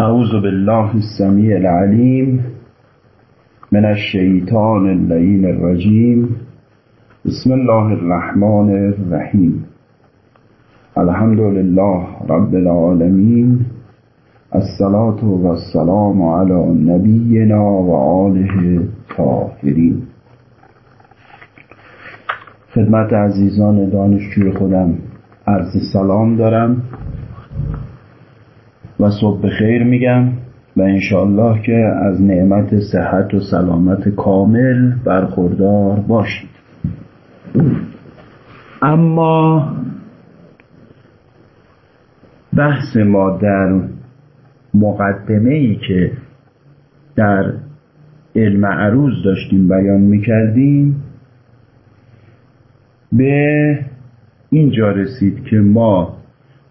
أعوذ بالله السميع العليم من الشيطان اللعين الرجيم. بسم الله الرحمن الرحيم. الحمد لله رب العالمين. الصلاة والسلام على نبينا وآله الطاهرين. خدمت عزیزان دانشجوی خودم عرض سلام دارم. و صبح خیر میگم و انشاءالله که از نعمت صحت و سلامت کامل برخوردار باشید. اما بحث ما در مقدمه ای که در علم عروض داشتیم بیان می‌کردیم به اینجا رسید که ما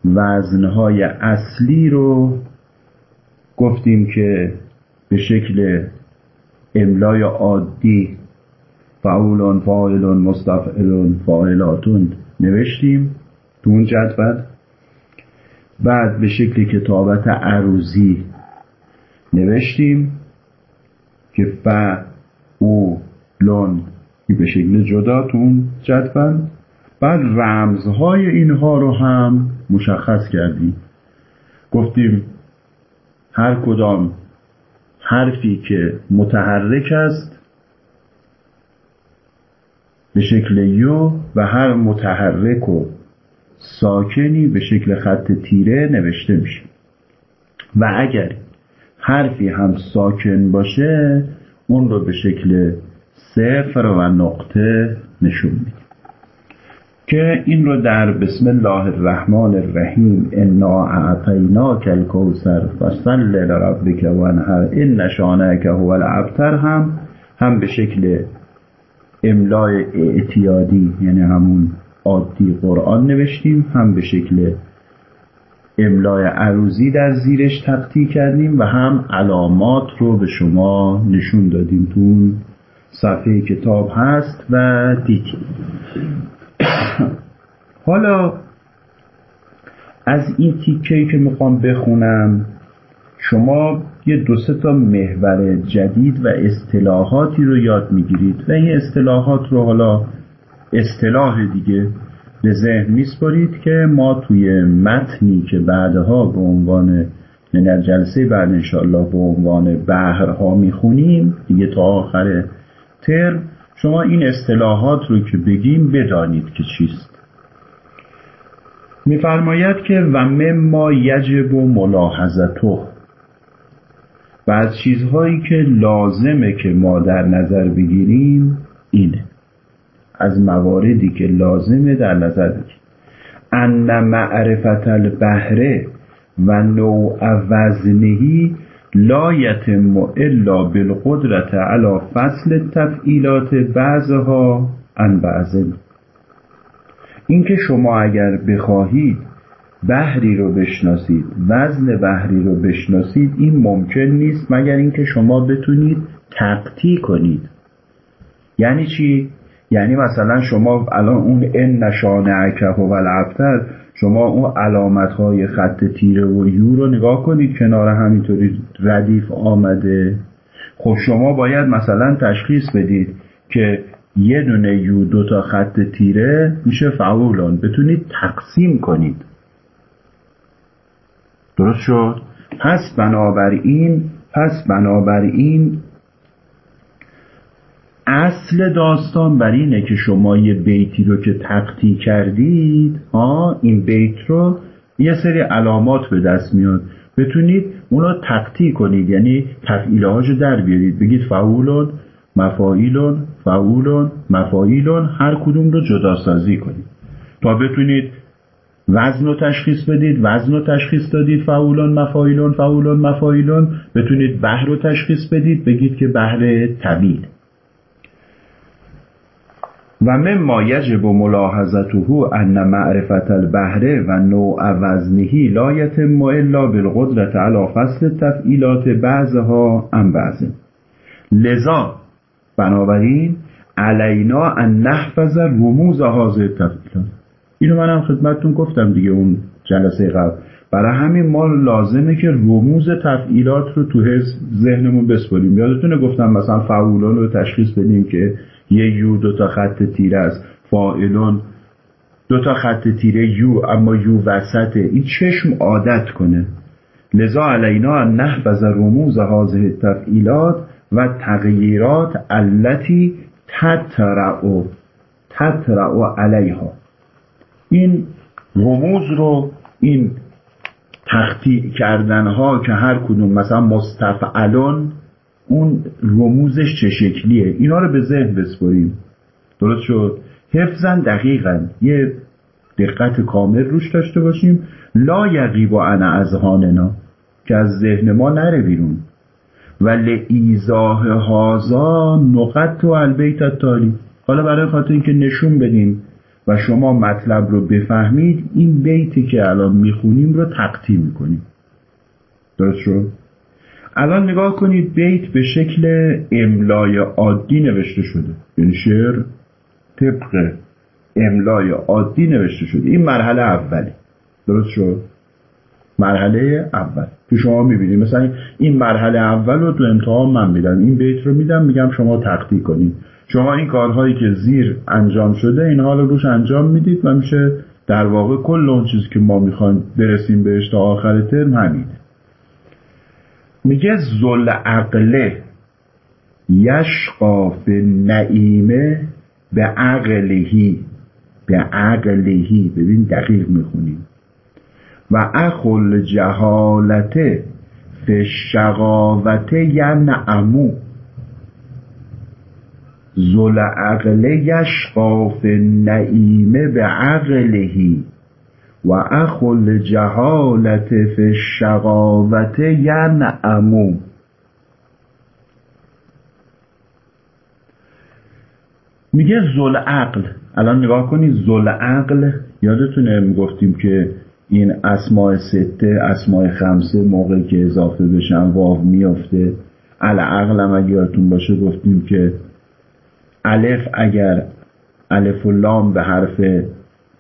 وزنهای اصلی رو گفتیم که به شکل املای عادی فعولون فاعلون مستفعلون فاعلاتون نوشتیم تو اون جدول. بعد به شکل کتابت عروضی نوشتیم که ف او لون به شکل جدا تو اون جدول. بعد رمزهای اینها رو هم مشخص کردیم گفتیم هر کدام حرفی که متحرک است به شکل یو و هر متحرک و ساکنی به شکل خط تیره نوشته میشه. و اگر حرفی هم ساکن باشه اون رو به شکل صفر و نقطه نشون میده. که این رو در بسم الله الرحمن الرحیم انا اعطیناک الکوثر فصل لربک وانحر ان شانک هو الابتر هم هم به شکل املای اعتیادی یعنی همون عادی قرآن نوشتیم هم به شکل املای عروضی در زیرش تقطی کردیم و هم علامات رو به شما نشون دادیم تو صفحه کتاب هست و دیدیم. حالا از این تیکه که می‌خوام بخونم شما یه دو سه تا محور جدید و اصطلاحاتی رو یاد می‌گیرید و این اصطلاحات رو حالا اصطلاح دیگه به ذهن میسپارید که ما توی متنی که بعدها به عنوان در جلسه بعد انشاءالله به عنوان بهرها می‌خونیم دیگه تا آخر ترم شما این اصطلاحات رو که بگیم بدانید که چیست. میفرماید که و مما یجب و ملاحظتو و از چیزهایی که لازمه که ما در نظر بگیریم اینه. از مواردی که لازمه در نظر بگیریم. ان معرفت البهره و نوع وزنهی لا یتم الا بالقدرت علی فصل تفعیلات بعضها عن بعض. اینکه شما اگر بخواهید بحری رو بشناسید وزن بحری رو بشناسید این ممکن نیست مگر اینکه شما بتونید تقطی کنید. یعنی چی؟ یعنی مثلا شما الان اون ان نشانه عکه و الابتر شما اون علامت های خط تیره و یو رو نگاه کنید کنار همینطوری ردیف آمده. خب شما باید مثلا تشخیص بدید که یه دونه یو دو تا خط تیره میشه فعولان. بتونید تقسیم کنید. درست شد؟ پس بنابراین پس بنابراین اصل داستان بر اینه که شما یه بیتی رو که تقطی کردید ها این بیت رو یه سری علامات به دست میاد. بتونید اون رو تقطی کنید یعنی تفعیله هاشو در بیارید. بگید فعولون مفاعیلون فعولون مفاعیلون هر کدوم رو جدا سازی کنید. تا بتونید وزن رو تشخیص بدید وزن رو تشخیص دادید فعولون مفاعیلون فعولون مفاعیلون. بتونید بحر رو تشخیص بدید بگید که بحر طویل و مما یجب ملاحظته ان معرفت البهره و نوع وزنهی لا یتم بالقدرت علی فصل تفعیلات بعضها عن بعض. لذا بنابراین علینا ان نحفظ رموز حاضر تفعیلات. اینو منم خدمتتون گفتم دیگه اون جلسه قبل. برای همین ما لازمه که رموز تفعیلات رو تو ذهنمون بسپریم. یادتونه گفتم مثلا فعولان رو تشخیص بدیم که یه یو دو تا خط تیره است. فاعلون دو تا خط تیره یو اما یو وسطه. این چشم عادت کنه. لذا علینا نحفظ رموز هذه تفعیلات و تغییرات التي تترعو تترعو علیها. این رموز رو این تختی کردن ها که هر کدوم مثلا مستفعلون اون رموزش چه شکلیه؟ اینا رو به ذهن بسپریم درست شد؟ حفظا دقیقا. یه دقت کامل روش داشته باشیم. لا یقیب انا از هاننا که از ذهن ما نره بیرون. و لعیزاه هازا نقط و البیت تالی حالا برای خاطر اینکه نشون بدیم و شما مطلب رو بفهمید این بیتی که الان می‌خونیم رو تقطی می‌کنیم درست شد؟ الان نگاه کنید بیت به شکل املای عادی نوشته شده. یعنی شعر طبق املای عادی نوشته شده. این مرحله اولی. درست شد؟ مرحله اول. که شما می‌بینید. مثلا این مرحله اول رو تو امتحان من میدم. این بیت رو میدم میگم شما تقطی کنید. شما این کارهایی که زیر انجام شده این حال روش انجام می‌دید و میشه در واقع کل اون چیزی که ما می‌خوایم برسیم بهش تا آخر ترم همینه. میگه زل عقله یشقا نعیمه به عقلهی به عقلهی. ببین دقیق می‌خونیم و اخل جهالته به شقاوته ینعمو. زل عقله یشقا نعیمه به عقلهی. و اخل جهالت فی شقاوت ینعمو میگه زل عقل الان نگاه کنید زل عقل یادتونه می‌گفتیم که این اسماع سته اسماع خمسه موقعی که اضافه بشن واو میافته. العقل هم اگه یادتون باشه گفتیم که الف اگر الف و لام به حرف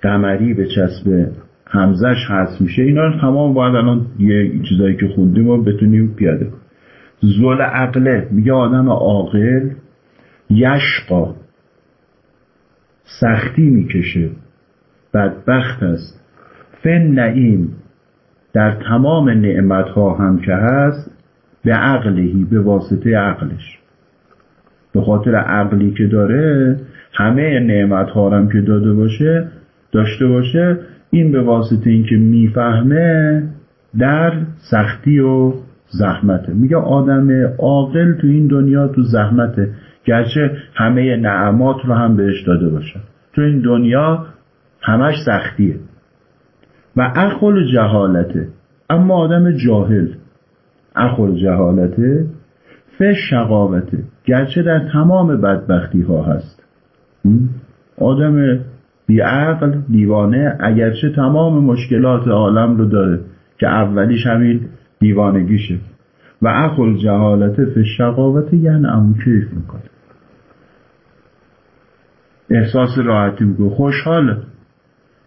قمری به چسب همزش هست میشه اینا تمام باید الان یه چیزایی که خوندیم رو بتونیم پیاده کنیم. زل عقله میگه آدم عاقل یشقا سختی می‌کشه بدبخت است. فن نعیم در تمام نعمتها هم که هست به عقلهی به واسطه عقلش. به خاطر عقلی که داره همه نعمت هم که داده باشه داشته باشه این به واسطه اینکه می‌فهمه در سختی و زحمته. میگه آدم عاقل تو این دنیا تو زحمته. گرچه همه نعمات رو هم بهش داده باشه. تو این دنیا همش سختیه. و اخل جهالته. اما آدم جاهل. اخل جهالته. فش شقاوته. گرچه در تمام بدبختی ها هست. آدم بیعقل دیوانه اگرچه تمام مشکلات عالم رو داره که اولیش همین دیوانگیشه. و اخل جهالت فی شقاوت یعنی امو کیف می‌کنه. احساس راحتی می‌کنه. خوشحاله.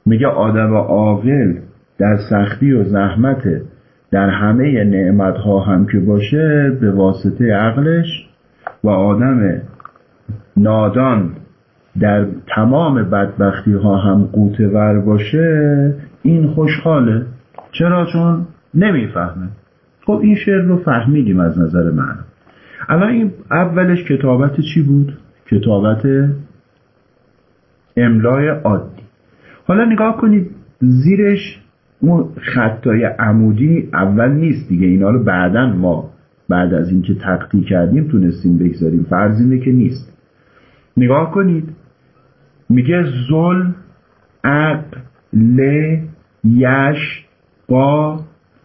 میگه آدم عاقل در سختی و زحمت در همه نعمت ها هم که باشه به واسطه عقلش و آدم نادان در تمام بدبختی ها هم قوتور باشه این خوشحاله. چرا؟ چون نمی‌فهمه. خب این شعر رو فهمیدیم از نظر من. الان این اولش کتابت چی بود؟ کتابت املای عادی. حالا نگاه کنید زیرش اون خطای عمودی اول نیست دیگه. اینا رو بعدا ما بعد از اینکه تقطی کردیم تونستیم بگذاریم. فرض اینه که نیست. نگاه کنید میگه زل ل یش با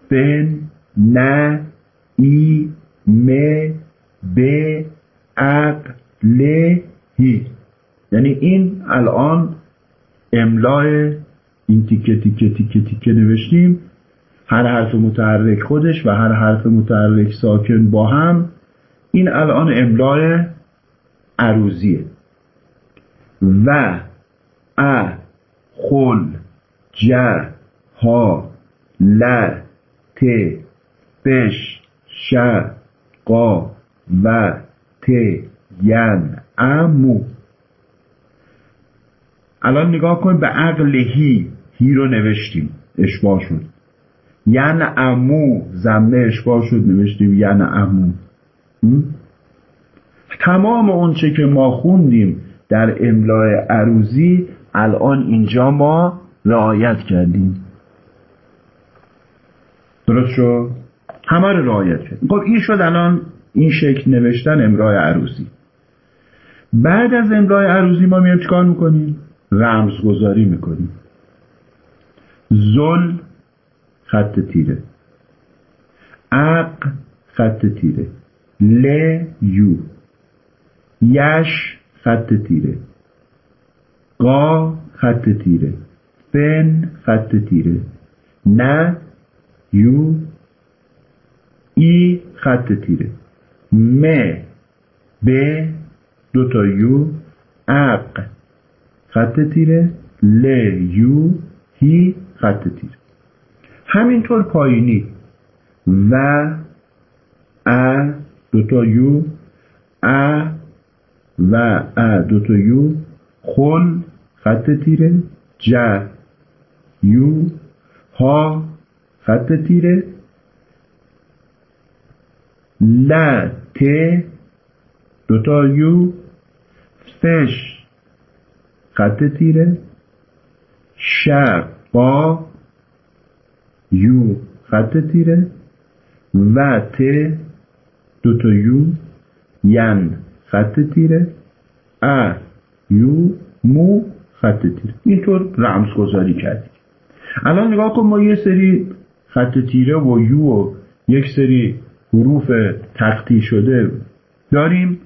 فن نه ای م ب ل هی. یعنی این الان املای این تیکه تیکه تیکه تیکه نوشتیم. هر حرف متحرک خودش و هر حرف متحرک ساکن با هم. این الان املای عروزیه و ا خل ج ها ل ت فش ش قا و ت ین امو الان نگاه کن به عقل هی. هی رو نوشتیم. اشباه شد. ین امو. زمه اشباه شد. نوشتیم ین امو. تمام اونچه که ما خوندیم در املاع عروضی الان اینجا ما رعایت کردیم. درست شد؟ همه رو رعایت کردیم. خب این شد الان این شکل نوشتن املاع عروضی. بعد از املاع عروضی ما میایم چیکار می‌کنیم؟ رمزگذاری می‌کنیم. زل خط تیره. عق خط تیره. ل یو. یش خط تیره. قا خط تیره. فن خط تیره. نه یو ای خط تیره. م ب دوتا یو. اق خط تیره. ل یو هی خط تیره. همینطور پایینی. و ا دوتا یو. ا و ا دوتا یو خل خط تیره ج یو ها خط تیره. ل ت دوتا یو. فش خط تیره. ش با. یو خط تیره. و ت دوتا یو. ین. خط تیره. ا یو مو خط تیره. اینطور رمز گذاری کردیم. الان نگاه کن ما یه سری خط تیره و یو و یک سری حروف تختی شده داریم.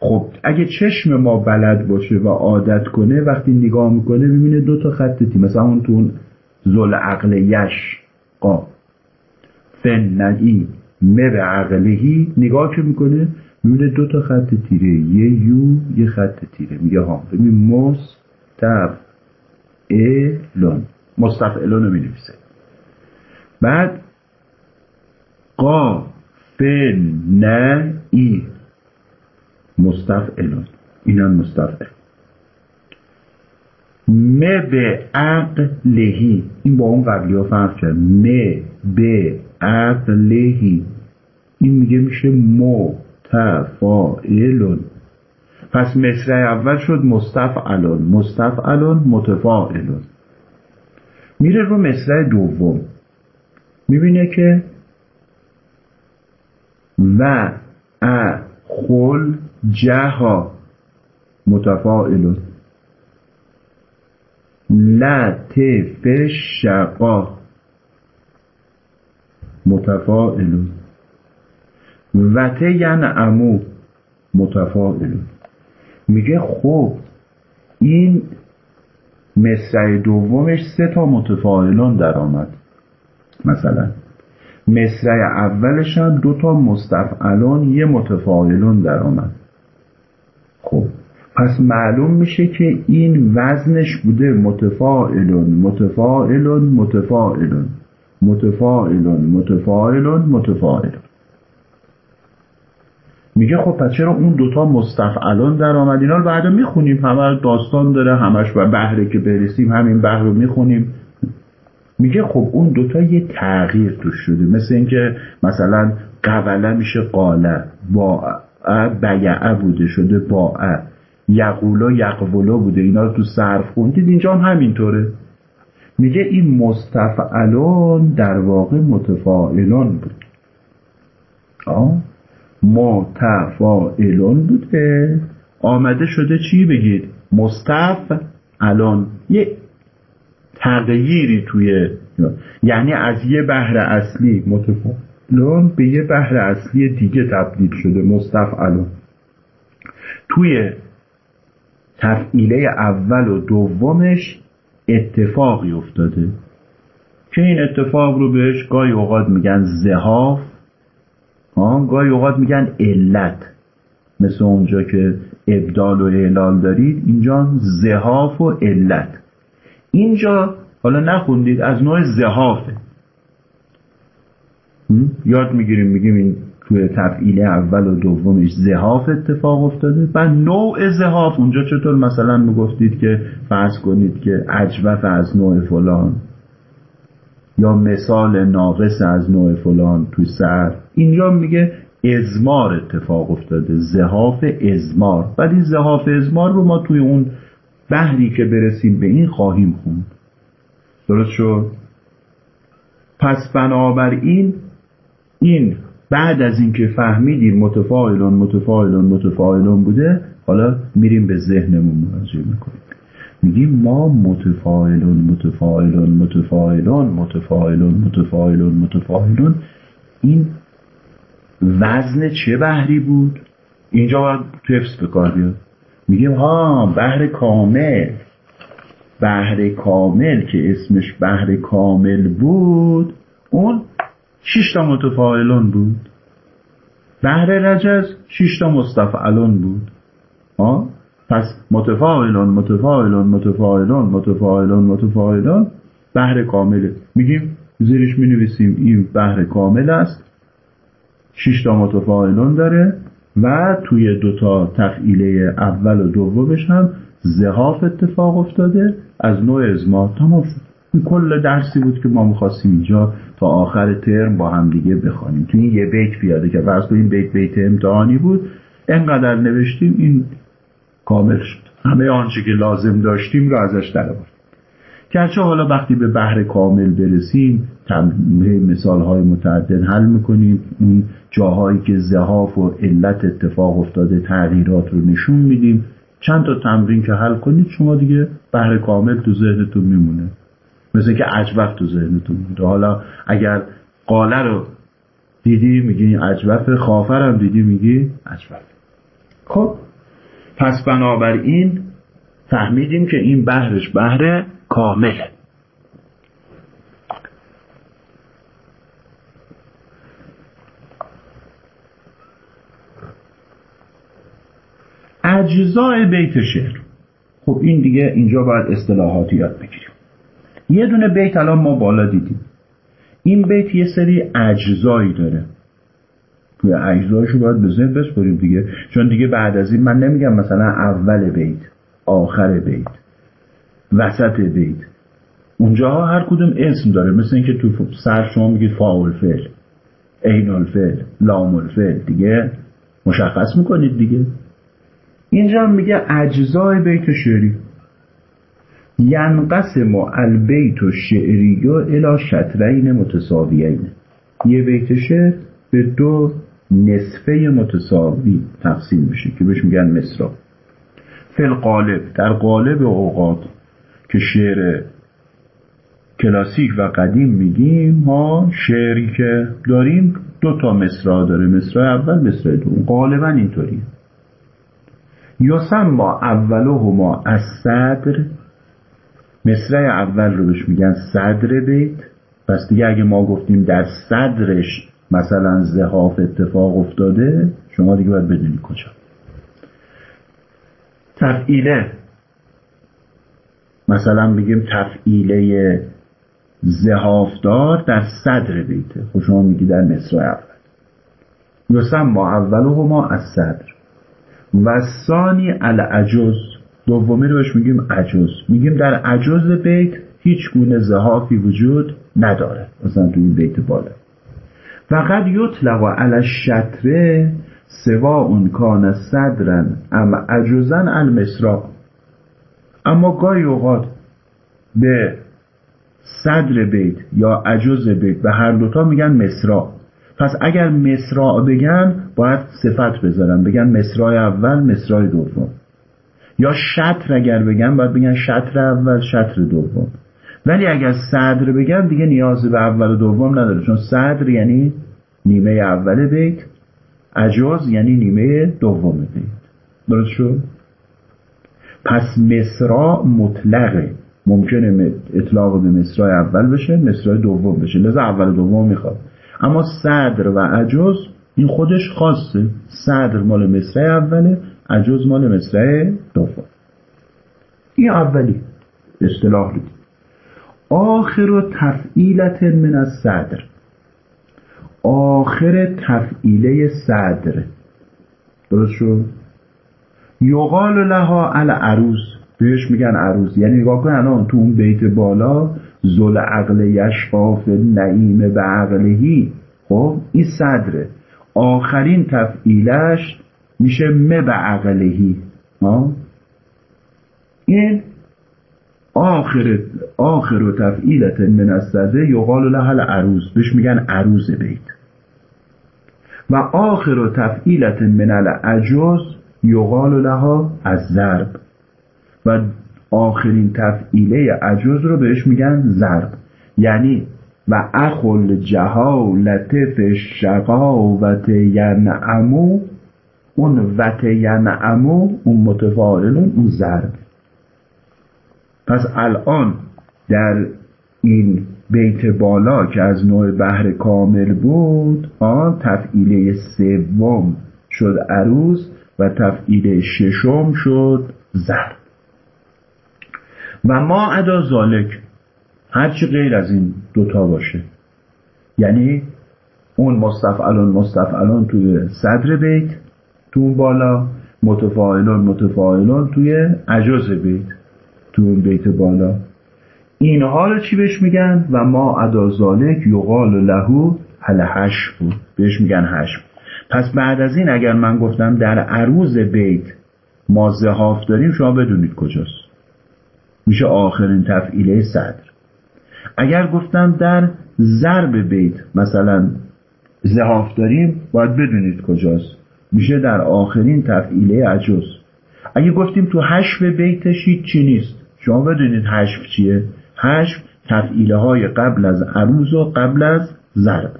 خب اگه چشم ما بلد باشه و عادت کنه وقتی نگاه می‌کنه ببینه دو تا خط تیره. مثلا اون تو زل عقل یش قا فن نگی به عقلهی. نگاه که می‌کنه می‌بینه دو تا خط تیره یه یو یه خط تیره. میگه ها ببین مستف الون مستفعلون رو می‌نویسه. بعد قا فن نه ای. مستفعلون این هم مستفعل م به عقلهی این با اون قبلی ها فرق کرد. م به عقلهی این میگه میشه متفاعلون پس مصرع اول شد مستفعلون. مستفعلون متفاعلون میره رو مصرع دوم. می‌بینه که و ا خل جها متفاعلون لطف شقا متفاعلون و امو متفاعلون میگه خب این مصرع دومش سه تا متفاعلون در آمد مثلا مصرع اولش هم دو تا مستفعلون یه متفاعلون در آمد خب پس معلوم میشه که این وزنش بوده متفاعلون متفاعلون متفاعلون متفاعلون متفاعلون متفاعلون میگه خب پس چرا اون دوتا مستفعلان در آمد اینا بعدا می‌خونیم. همه داستان داره همش و بهره که برسیم همین بهر رو می‌خونیم. میگه خب اون دوتا یه تغییر توش شده. مثل اینکه مثلا قوله میشه قاله با بیعه بوده شده با یقولا یقولا بوده. اینا رو تو صرف خوندید اینجا هم همینطوره. میگه این مستفعلان در واقع متفاعلان بود. آه؟ متفاعلون بوده آمده شده چی بگید؟ مستف الان یه تغییری توی یعنی از یه بحر اصلی متفاعلون به یه بحر اصلی دیگه تبدیل شده مستفعلون توی تفعیله اول و دومش اتفاقی افتاده. که این اتفاق رو بهش گاهی اوقات میگن زهاف؟ گاهی اوقات میگن علت. مثل اونجا که ابدال و اعلال دارید اینجا زهاف و علت. اینجا حالا نخوندید از نوع زهافه. یاد می‌گیریم میگیم این توی تفعیل اول و دومش زهاف اتفاق افتاده. و نوع زهاف اونجا چطور مثلا می‌گفتید که فرض کنید که عجوف از نوع فلان. یا مثال ناقص از نوع فلان توی سر. اینجا میگه ازمار اتفاق افتاده زهاف ازمار. این زهاف ازمار رو ما توی اون بحری که برسیم به این خواهیم خوند. درست شد؟ پس بنابراین این بعد از اینکه فهمیدیم متفاعلون متفاعلون متفاعلون بوده حالا میریم به ذهنمون مراجعه می‌کنیم. میگیم ما متفاعلون متفاعلون متفاعلون متفاعلون متفاعلون متفاعلون. این وزن چه بحری بود؟ اینجا باید تفس به کار بیاد. میگیم ها بحر کامل. بحر کامل که اسمش بحر کامل بود اون شش تا متفاعلون بود. بحر رجز شش تا مستفعلون بود. ها؟ پس متفاعلون متفاعلون متفاعلون متفاعلون متفاعلون بحر کامله میگیم زیرش می نویسیم این بحر کامل است. شش تا متفاعلون داره و توی دوتا تفعیله اول و دومش هم زهاف اتفاق افتاده. از نوع ازما تمام شد. این کل درسی بود که ما می‌خواستیم اینجا تا آخر ترم با هم دیگه بخوانیم. تو این یه بیت بیاده که فرض این بیت بیت امتحانی بود. انقدر نوشتیم این کامل شد. همه آنچه که لازم داشتیم رو ازش در گرچه حالا وقتی به بحر کامل برسیم مثال های متعدد حل می‌کنیم. اون جاهایی که زهاف و علت اتفاق افتاده تغییرات رو نشون میدیم. چند تا تمرین که حل کنید شما دیگه بحر کامل تو ذهنتون میمونه. مثل که عجوف تو ذهنتون میمونه. حالا اگر قاله رو دیدی میگی عجوف خافر هم دیدی میگی عجوف خب؟ پس بنابراین فهمیدیم که این بحرش بحر کامله. اجزای بیت شعر. خب این دیگه اینجا باید اصطلاحاتی یاد بگیریم. یه دونه بیت الان ما بالا دیدیم. این بیت یه سری اجزایی داره. اجزایشو باید به ذهن بسپریم دیگه. چون دیگه بعد از این من نمیگم مثلا اول بیت آخر بیت وسط بیت. اونجاها هر کدوم اسم داره. مثل اینکه تو سر شما میگید فاول فعل عین الفعل لام الفعل. دیگه مشخص می‌کنید دیگه. اینجا میگه اجزای بیت شعری. ینقسم البیت و شعری و الی شطرین متساویین. یه بیت شعر به دو نصفه متساوی تقسیم میشه که بهش میگن مصرا فل قالب در قالب اوقات که شعر کلاسیک و قدیم میگیم ما شعری که داریم دو تا مصرا داره. مصرع اول مصرع دوم. غالبا اینطوریه. یسما اولهما از صدر. مصرع اول رو بهش میگن صدر بیت. پس دیگه اگه ما گفتیم در صدرش مثلا زهاف اتفاق افتاده شما دیگه باید بدونی کجا. تفعیله. مثلا بگیم تفعیله زهافدار در صدر بیته. خب شما میگی در مصرع اول. یسما اولهما از صدر. و ثانی العجز. دومی رو بهش میگیم عجز. میگیم در عجز بیت هیچ گونه زهافی وجود نداره. مثلا تو این بیت بالا. قد یطلق علی سوا اون کان صدرن ام عجزن المصرا اما گاهی اوقات به صدر بیت یا عجز بیت به هر دوتا میگن مصرا پس اگر مصرا بگن باید صفت بذارن. بگن مصرای اول مصرای دوم. یا شطر اگر بگن باید بگن شطر اول شطر دوم. ولی اگر صدر بگن دیگه نیاز به اول و دوم نداره چون صدر یعنی نیمه اول بیت عجاز یعنی نیمه دوم بیت. درست شد؟ پس مصرا مطلقه ممکنه اطلاق به مصرای اول بشه مصرای دوم بشه. لذا اول و دوم می‌خواد. اما صدر و عجز این خودش خاصه. صدر مال مصرع اوله عجز مال مصرع دوم. این اولی. اصطلاح رو آخر تفعیلت من از صدر. آخر تفعیله صدر. درست شد؟ یقال لها ال عروس بهش میگن عروس. یعنی نگاه کن الان تو اون بیت بالا زل عقل یشقاف نعیم به عقلهی خب این صدره. آخرین تفعیلش میشه مه به عقلهی این آخر آخر و تفعیلت من الصدر یقال لها العروس. بهش میگن عروس بیت. و آخر و تفعیلت من العجوز یقال لها از ضرب. و آخرین تفعیله عجوز رو بهش میگن ضرب. یعنی و اخل جهالت شقاوت ینعمو اون وت ینعمو اون متفاعلون اون ضرب. پس الان در این بیت بالا که از نوع بحر کامل بود آن تفعیله سوم شد عروس و تفعیله ششم شد زر و ما ادا زالک هرچی غیر از این دوتا باشه. یعنی اون مستفعلون مستفعلون توی صدر بیت تو بالا متفاعلون متفاعلون توی عجز بیت. تو اون بیت بالا. اینها رو چی بهش میگن؟ و ما ادا زالک یقال لهو هل بود بهش میگن هش پس بعد از این اگر من گفتم در عروض بیت ما زهاف داریم شما بدونید کجاست. میشه آخرین تفعیله صدر. اگر گفتم در ضرب بیت مثلا زهاف داریم باید بدونید کجاست. میشه در آخرین تفعیله عجز اگه گفتیم تو حشف بیتش چی نیست. شما بدونید حشف چیه؟ حشف تفعیله های قبل از عروض و قبل از ضرب.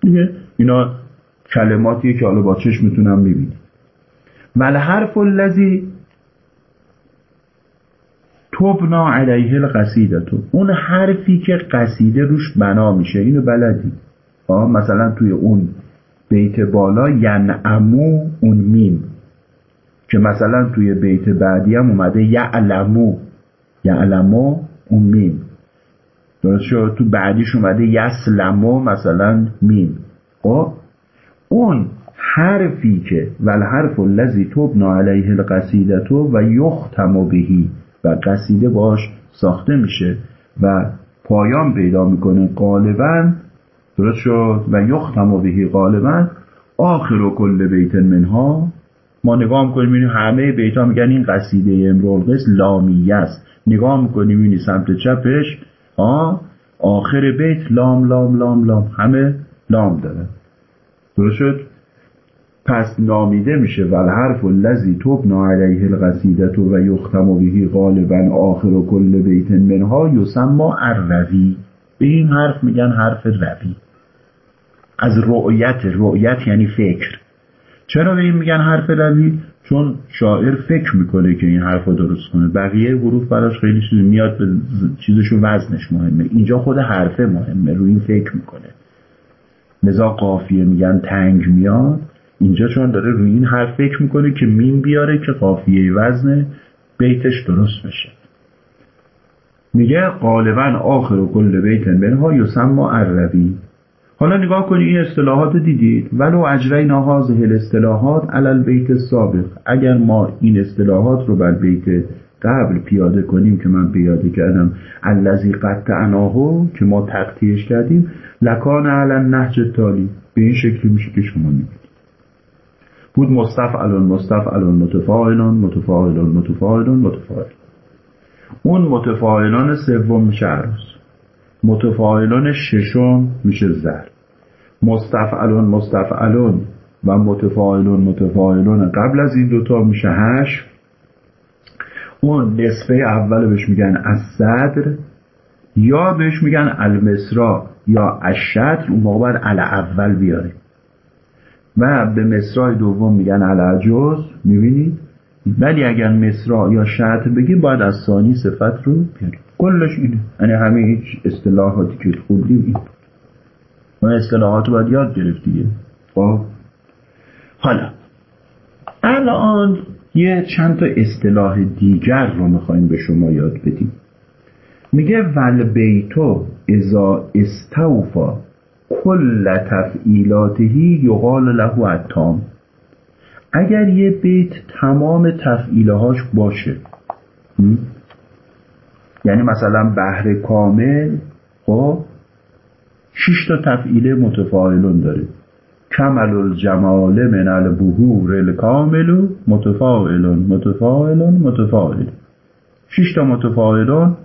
دیگه اینا کلماتیه که حالا با چشمتونم می‌بینید ول حرف الذی تبنا علیه القصیده تو اون حرفی که قصیده روش بنا میشه. اینو بلدی. آه مثلا توی اون بیت بالا ینعمو اون میم. که مثلا توی بیت بعدی هم اومده یعلمو. یعلمو اون میم. درست شد؟ تو بعدیش اومده یسلمو مثلا میم. خب؟ اون حرفی که ول حرف الذی تبنا علیه القصیدتو و یختم بهی و قصیده باش ساخته میشه و پایان پیدا می‌کنه غالبا درست شد؟ و یختم بهی غالبا آخر و کل بیت منها ما نگاه می‌کنیم می‌بینیم همه بیت ها میگن این قصیده امرول قص لامیه است. نگاه می‌کنیم می‌بینی سمت چپش آه آخر بیت لام لام لام لام. همه لام داره. درست شد؟ پس نامیده میشه. ول حرف الذی تبنا علیه القصیدت و یختم بهی غالبا آخر و کل بیت منها یسما الروی. به این حرف میگن حرف روی. از رؤیت رؤیت یعنی فکر. چرا به این میگن حرف روی؟ چون شاعر فکر می‌کنه که این حرف درست کنه. بقیه حروف براش خیلی چیزی میاد به چیزشون وزنش مهمه. اینجا خود حرفه مهمه روی این فکر می‌کنه. لذا قافیه میگن تنگ میاد. اینجا چون داره روی این حرف فکر می‌کنه که میم بیاره که قافیه وزن بیتش درست بشه. میگه غالبا آخر و کل بیت منها یسما عربی. حالا نگاه کنید این اصطلاحات دیدید؟ ولو اجرینا هذه الاصطلاحات علی البیت سابق اگر ما این اصطلاحات رو بر بیت قبل پیاده کنیم که من پیاده کردم الذی قطعناه که ما تقطیعش کردیم لکان علی النهج تالی به این شکلی میشه که شما میگید بود مستفعلون مستفعلون متفاعلون متفاعلون متفاعلون متفاعل. اون متفاعلان سوم میشه عروس متفاعلان ششم میشه زر مستفعلون مستفعلون و متفاعلون متفاعلون. قبل از این دوتا میشه هشت. اون نصفه اول بهش میگن از صدر یا بهش میگن المصرا یا اشتر اون موقع باید اول بیاره. و به مصرای دوم میگن العجوز می‌بینید؟ ولی اگر مصرا یا شرط بگیم باید از ثانی صفت رو بیاریم. کلش اینه. یعنی همه هیچ اصطلاحاتی که خوندیم این ما اصطلاحات رو باید یاد گرفت دیگه. خب. حالا الان یه چند تا اصطلاح دیگر رو می‌خوایم به شما یاد بدیم. میگه ول بیتو ازا استوفا کل تفعیلاتهی یقال له التام اگر یه بیت تمام تفعیلهاش باشه یعنی مثلا بحر کامل خب؟ شش تا تفعیله متفاعلون داره کمل الجمال من البهور الکامل متفاعلون متفاعلون متفاعل شش تا متفاعلون.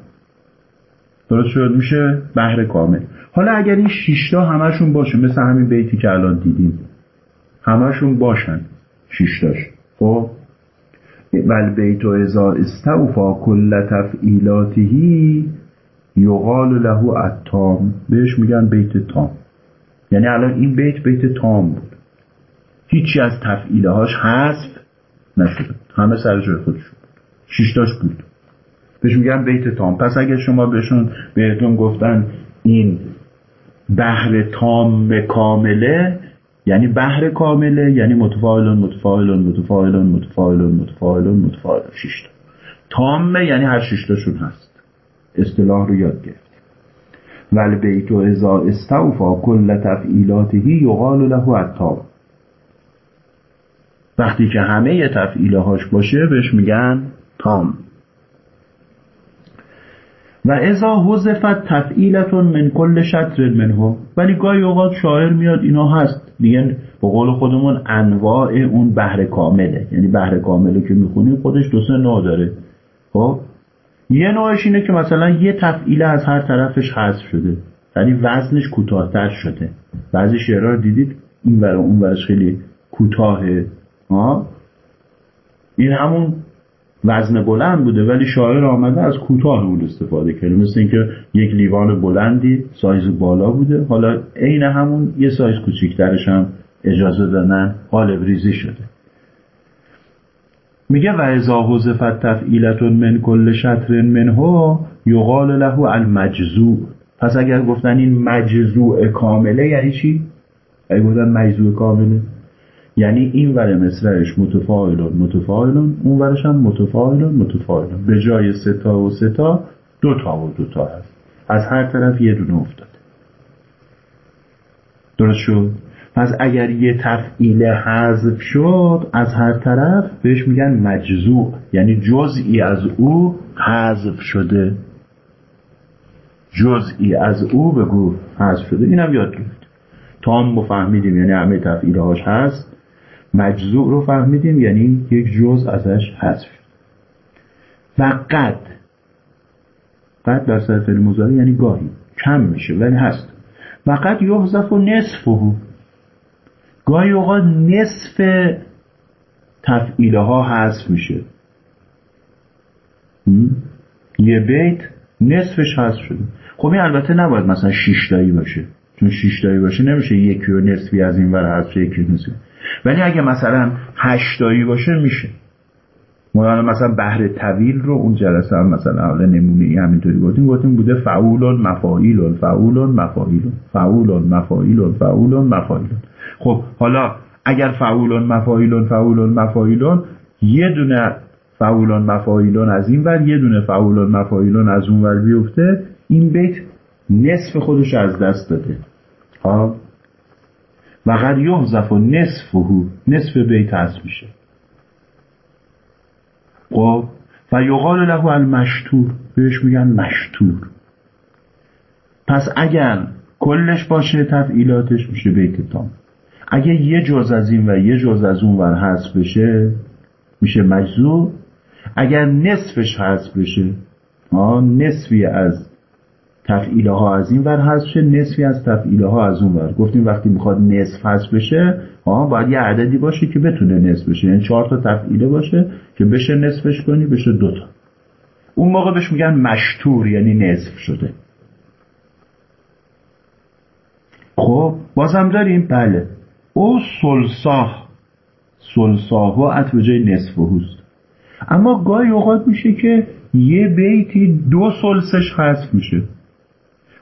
درست شد؟ میشه بحر کامل. حالا اگر این شیشتا همشون باشه مثل همین بیتی که الان دیدیم. همشون باشن شیشتاش خب؟ ول بیت ازا استوفا کل تفعیلاتهی یقال له التام. بهش میگن بیت تام. یعنی الان این بیت بیت تام بود. هیچی از تفعیله هاش حذف نشده. همه سر جای خودش شیشتاش بود. بهش میگن بیت تام. پس اگر شما بهشون بهتون گفتن این بحر تام کامله یعنی بحر کامله یعنی متفاعلون متفاعلون متفاعلون متفاعلون متفاعلون متفاعلون. شیشتا تامه یعنی هر شیشتاشون هست. اصطلاح رو یاد گرفتیم ول بیت ازا استوفا کل تفعیلاتهی یقال له التام. وقتی که همه تفعیله هاش باشه بهش میگن تام. و ازا حذفت تفعیلتون من کل شطر منها. ولی گاهی اوقات شاعر میاد اینا هست. دیگه به قول خودمون انواع اون بحر کامله. یعنی بحر کامله که می‌خونیم خودش دو سه نوع داره. خب؟ یه نوعش اینه که مثلا یه تفعیله از هر طرفش حذف شده. یعنی وزنش کوتاهتر شده. بعضی شعرها دیدید؟ این ور اون ورش خیلی کوتاهه. ها این همون وزن بلند بوده ولی شاعر آمده از کوتاه اون استفاده کرده. مثل اینکه یک لیوان بلندی سایز بالا بوده. حالا عین همون یه سایز کوچیکترش هم اجازه دادن قالب ریزی شده. میگه و ازا حذفت تفعیلتون من کل شطر منها یقال له المجزوع پس اگر گفتن این مجزوع کامله یعنی چی؟ اگه گفتن مجزوع کامله یعنی این ور مصرعش متفاعلون متفاعلون اون ورش هم متفاعلون متفاعلون. به جای ستا و ستا دو تا و دو تا هست. از هر طرف یه دونه افتاده. درست شد؟ پس اگر یه تفعیل حذف شد از هر طرف بهش میگن مجزوع. یعنی جزئی از او حذف شده. جزئی از او بگو حذف شده. اینم یاد گرفت. تام فهمیدیم یعنی همه تفعیلهاش هست. مجزوع رو فهمیدیم یعنی یک جز ازش حذف. و قد. قد در سر فعل مضارع یعنی گاهی. کم میشه ولی هست. و قد یحذف و نصفه. گاهی اوقات نصف تفعیله ها حذف میشه. یه بیت نصفش حذف شده. خب این البته نباید مثلا شیشتایی باشه. چون شیشتایی باشه نمیشه یکی و نصفی از این ور حذف یکی نصفی. ولی اگه مثلا هشتایی باشه میشه. ما مثلا بحر طویل رو اون جلسه هم مثلا حالا نمونه ای همینطوری گفتیم گفتیم بوده فعولون مفاعیلون فعولون مفاعیلون فعولون مفاعیلون فعولون مفاعیلون خب حالا اگر فعولون مفاعیلون فعولون مفاعیلون یه دونه فعولون مفاعیلون از این ور یه دونه فعولون مفاعیلون از اون ور بیفته این بیت نصف خودش از دست داده. ها و قد یحذف نصفه نصف بیت هست میشه. خب و یقال له المشتور بهش میگن مشتور. پس اگر کلش باشه تفعیلاتش میشه بیت تام. اگه یه جز از این و یه جز از اون ور حذف بشه میشه مجزور. اگر نصفش حذف بشه نصفی از تفعیله ها از این ور حذف شه نصفی از تفعیله ها از اون ور. گفتیم وقتی می‌خواد نصف حذف بشه ها باید یه عددی باشه که بتونه نصف بشه. یعنی چهار تا تفعیله باشه که بشه نصفش کنی بشه دوتا اون موقع بهش میگن مشتور یعنی نصف شده. خب بازم داریم؟ بله. او سلساه سلساه و جای نصف هست اما گاهی اوقات میشه که یه بیتی دو سلسش حذف میشه.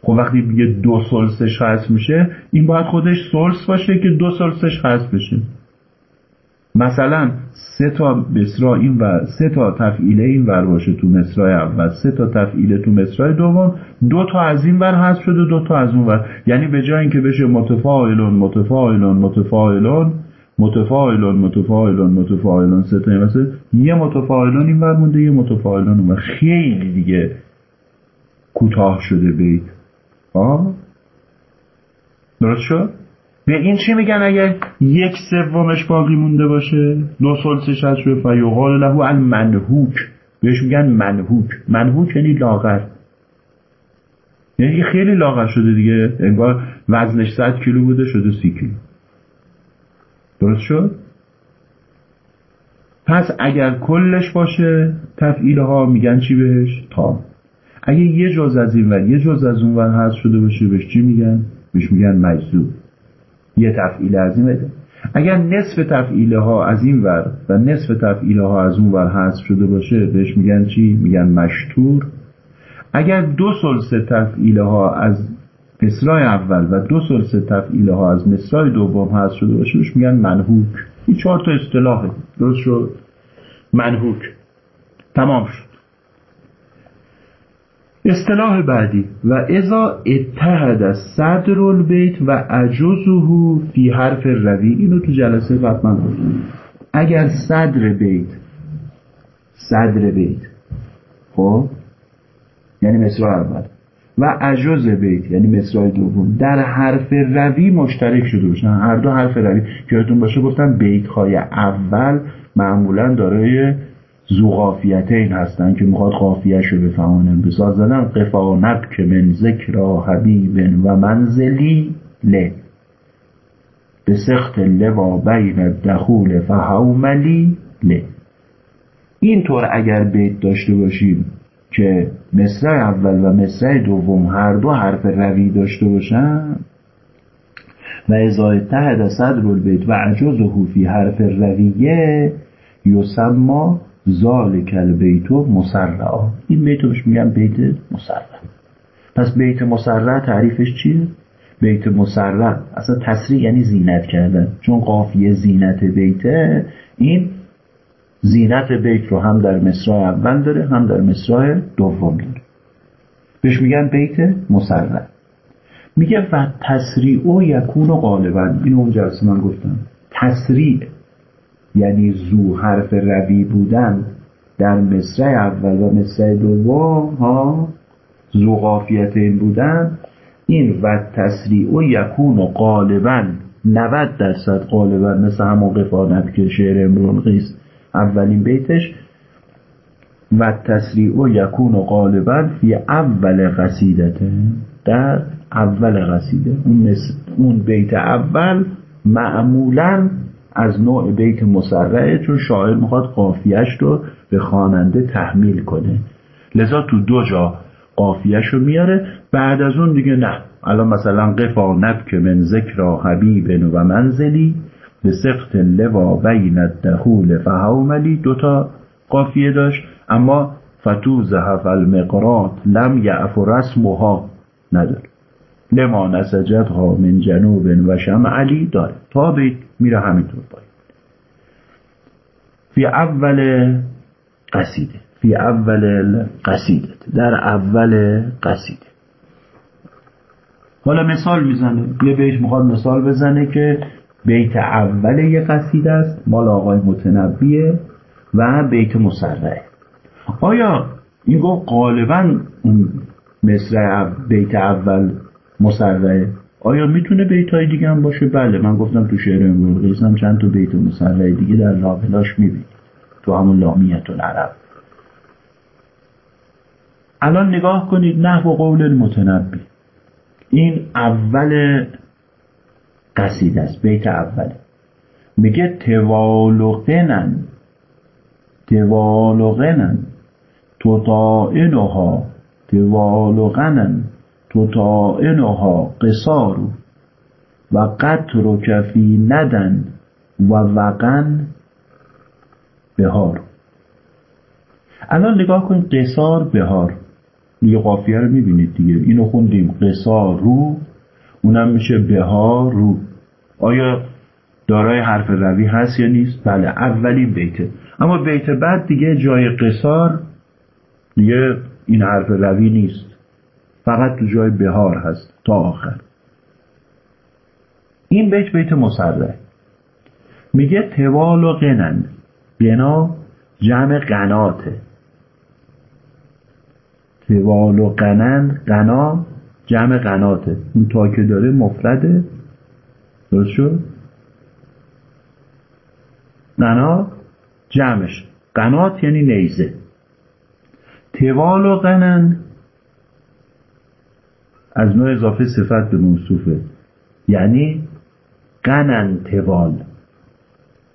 خب وقتی میگه دو سلسش حذف میشه این باید خودش سلس باشه که دو سلسش حذف بشه. مثلا سه تا مصرا این ور سه تا تفعیله این ور باشه تو مصرای اول سه تا تفعیله تو مصرای دوم دو تا از این ور هست شده دو تا از اون ور. یعنی به جای اینکه بشه متفاعلون متفاعلون متفاعلون متفاعلون متفاعلون متفاعلون سه تا مثلا یه متفاعلون این ور مونده یه متفاعلون اون خیلی دیگه کوتاه شده بیت. آه. درست شد؟ به این چی میگن اگر یک سومش باقی مونده باشه؟ دو سلسش هست شده فیوقال له المنهوک. بهش میگن منهوک. منهوک یعنی لاغر. یعنی خیلی لاغر شده دیگه. انگار وزنش 100 کیلو بوده شده سی کیلو. درست شد؟ پس اگر کلش باشه تفعیل ها میگن چی بهش؟ تا اگه یه جز از این ور یه جز از اون ور هست شده باشه بهش چی میگن؟ بهش میگن مجذوب. یه تفعیل از این بده. اگر نصف تفعیله ها از این ور و نصف تفعیله ها از اون ور حذف شده باشه بهش میگن چی؟ میگن مشتور. اگر دو سلسه تفعیله ها از مصرای اول و دو سلسه تفعیله ها از مصرای دوم حذف شده باشه بهش میگن منهوک. این چهار تا اصطلاحه. درست شد؟ منهوک. تمام شد. اصطلاح بعدی. و ازا اتحد صدر البیت و عجزه فی حرف روی اینو تو جلسه بعد من اگر صدر بیت صدر بیت خب؟ یعنی مصرع اول. و عجز بیت یعنی مصرع دوم. در حرف روی مشترک شده باشن هر دو حرف روی. که باشه گفتم بیت های اول معمولا دارای زو این هستن که می‌خواد قافیه رو بفهمانه بساز زدن قفا که من ذکر حبیب و منزلی له به سخت لوا بین دخول فهوملی له اینطور اگر بیت داشته باشیم که مصرع اول و مصرع دوم هر دو حرف روی داشته باشن و ازای تحت صدر البیت و عجزه فی حرف رویه یسما ذالک البیتو مسرعا این بیتو بهش میگن بیت مسرع. پس بیت مسرع تعریفش چیه؟ بیت مسرع اصلا تسریع یعنی زینت کردن. چون قافیه زینت بیته این زینت بیت رو هم در مصرع اول داره هم در مصرع دوم داره. بهش میگن بیت مسرع. میگه و تسریع و یکون و غالبا. اینو اون جلسه من گفتم. تسریع. یعنی زو حرف روی بودن در مصرع اول و مصرع دوم ها زو قافیت این بودن این و تسریع و یکون و غالبا 90 درصد غالبا مثل همون قفانت که شعر امرون قیس اولین بیتش و تسریع و یکون و غالبا فی اول قصیدته در اول قصیده. اون, اون بیت اول معمولا از نوع بیت مسرعه چون شاعر می‌خواد قافیش رو به خواننده تحمیل کنه. لذا تو دو جا قافیش رو میاره بعد از اون دیگه نه. الان مثلا قفا نبک من ذکر حبیب و منزلی به سخت لوا بین الدخول فهوملی دوتا قافیه داشت. اما فتوز هفل مقرات لم یعف رسمها نداره. لما نسجت ها من جنوب و علی داره. تا بیت میره همینطور باید فی اول قصیده. فی اول قصیده. در اول قصیده. حالا مثال می‌زنه. یه بیت می‌خواد مثال بزنه که بیت اول یه قصیده است. مال آقای متنبیه و بیت مسرعه. آیا این گفت غالبا مصرع بیت اول مسرعه آیا می‌تونه بیت های دیگه هم باشه؟ بله من گفتم تو شعر امروز هم چند تا بیت مسرعه دیگه در لابلاش می‌بینید تو همون لامیت العرب. الان نگاه کنید نحو قول المتنبی. این اول قصید است بیت اوله میگه توالقنن توالقنن تطائنها توالقنن تطائنها قصارو و قطر کفی ندن و وقن بهار. الان نگاه کنید قصار بهار. یه قافیه رو می‌بینید دیگه. اینو خوندیم. قصار رو. اونم میشه بهار رو. آیا دارای حرف روی هست یا نیست؟ بله اولین بیته اما بیت بعد دیگه جای قصار دیگه این حرف روی نیست. فقط تو جای بهار هست تا آخر. این بیت بیت مسرع میگه توال و قنن بنا جمع قناته توال و قنن قنا جمع قناته اون تا که داره مفرده درست شد؟ قنا جمعش. قنات یعنی نیزه. توال و قنن از نوع اضافه صفت به موصوفه. یعنی قنن توال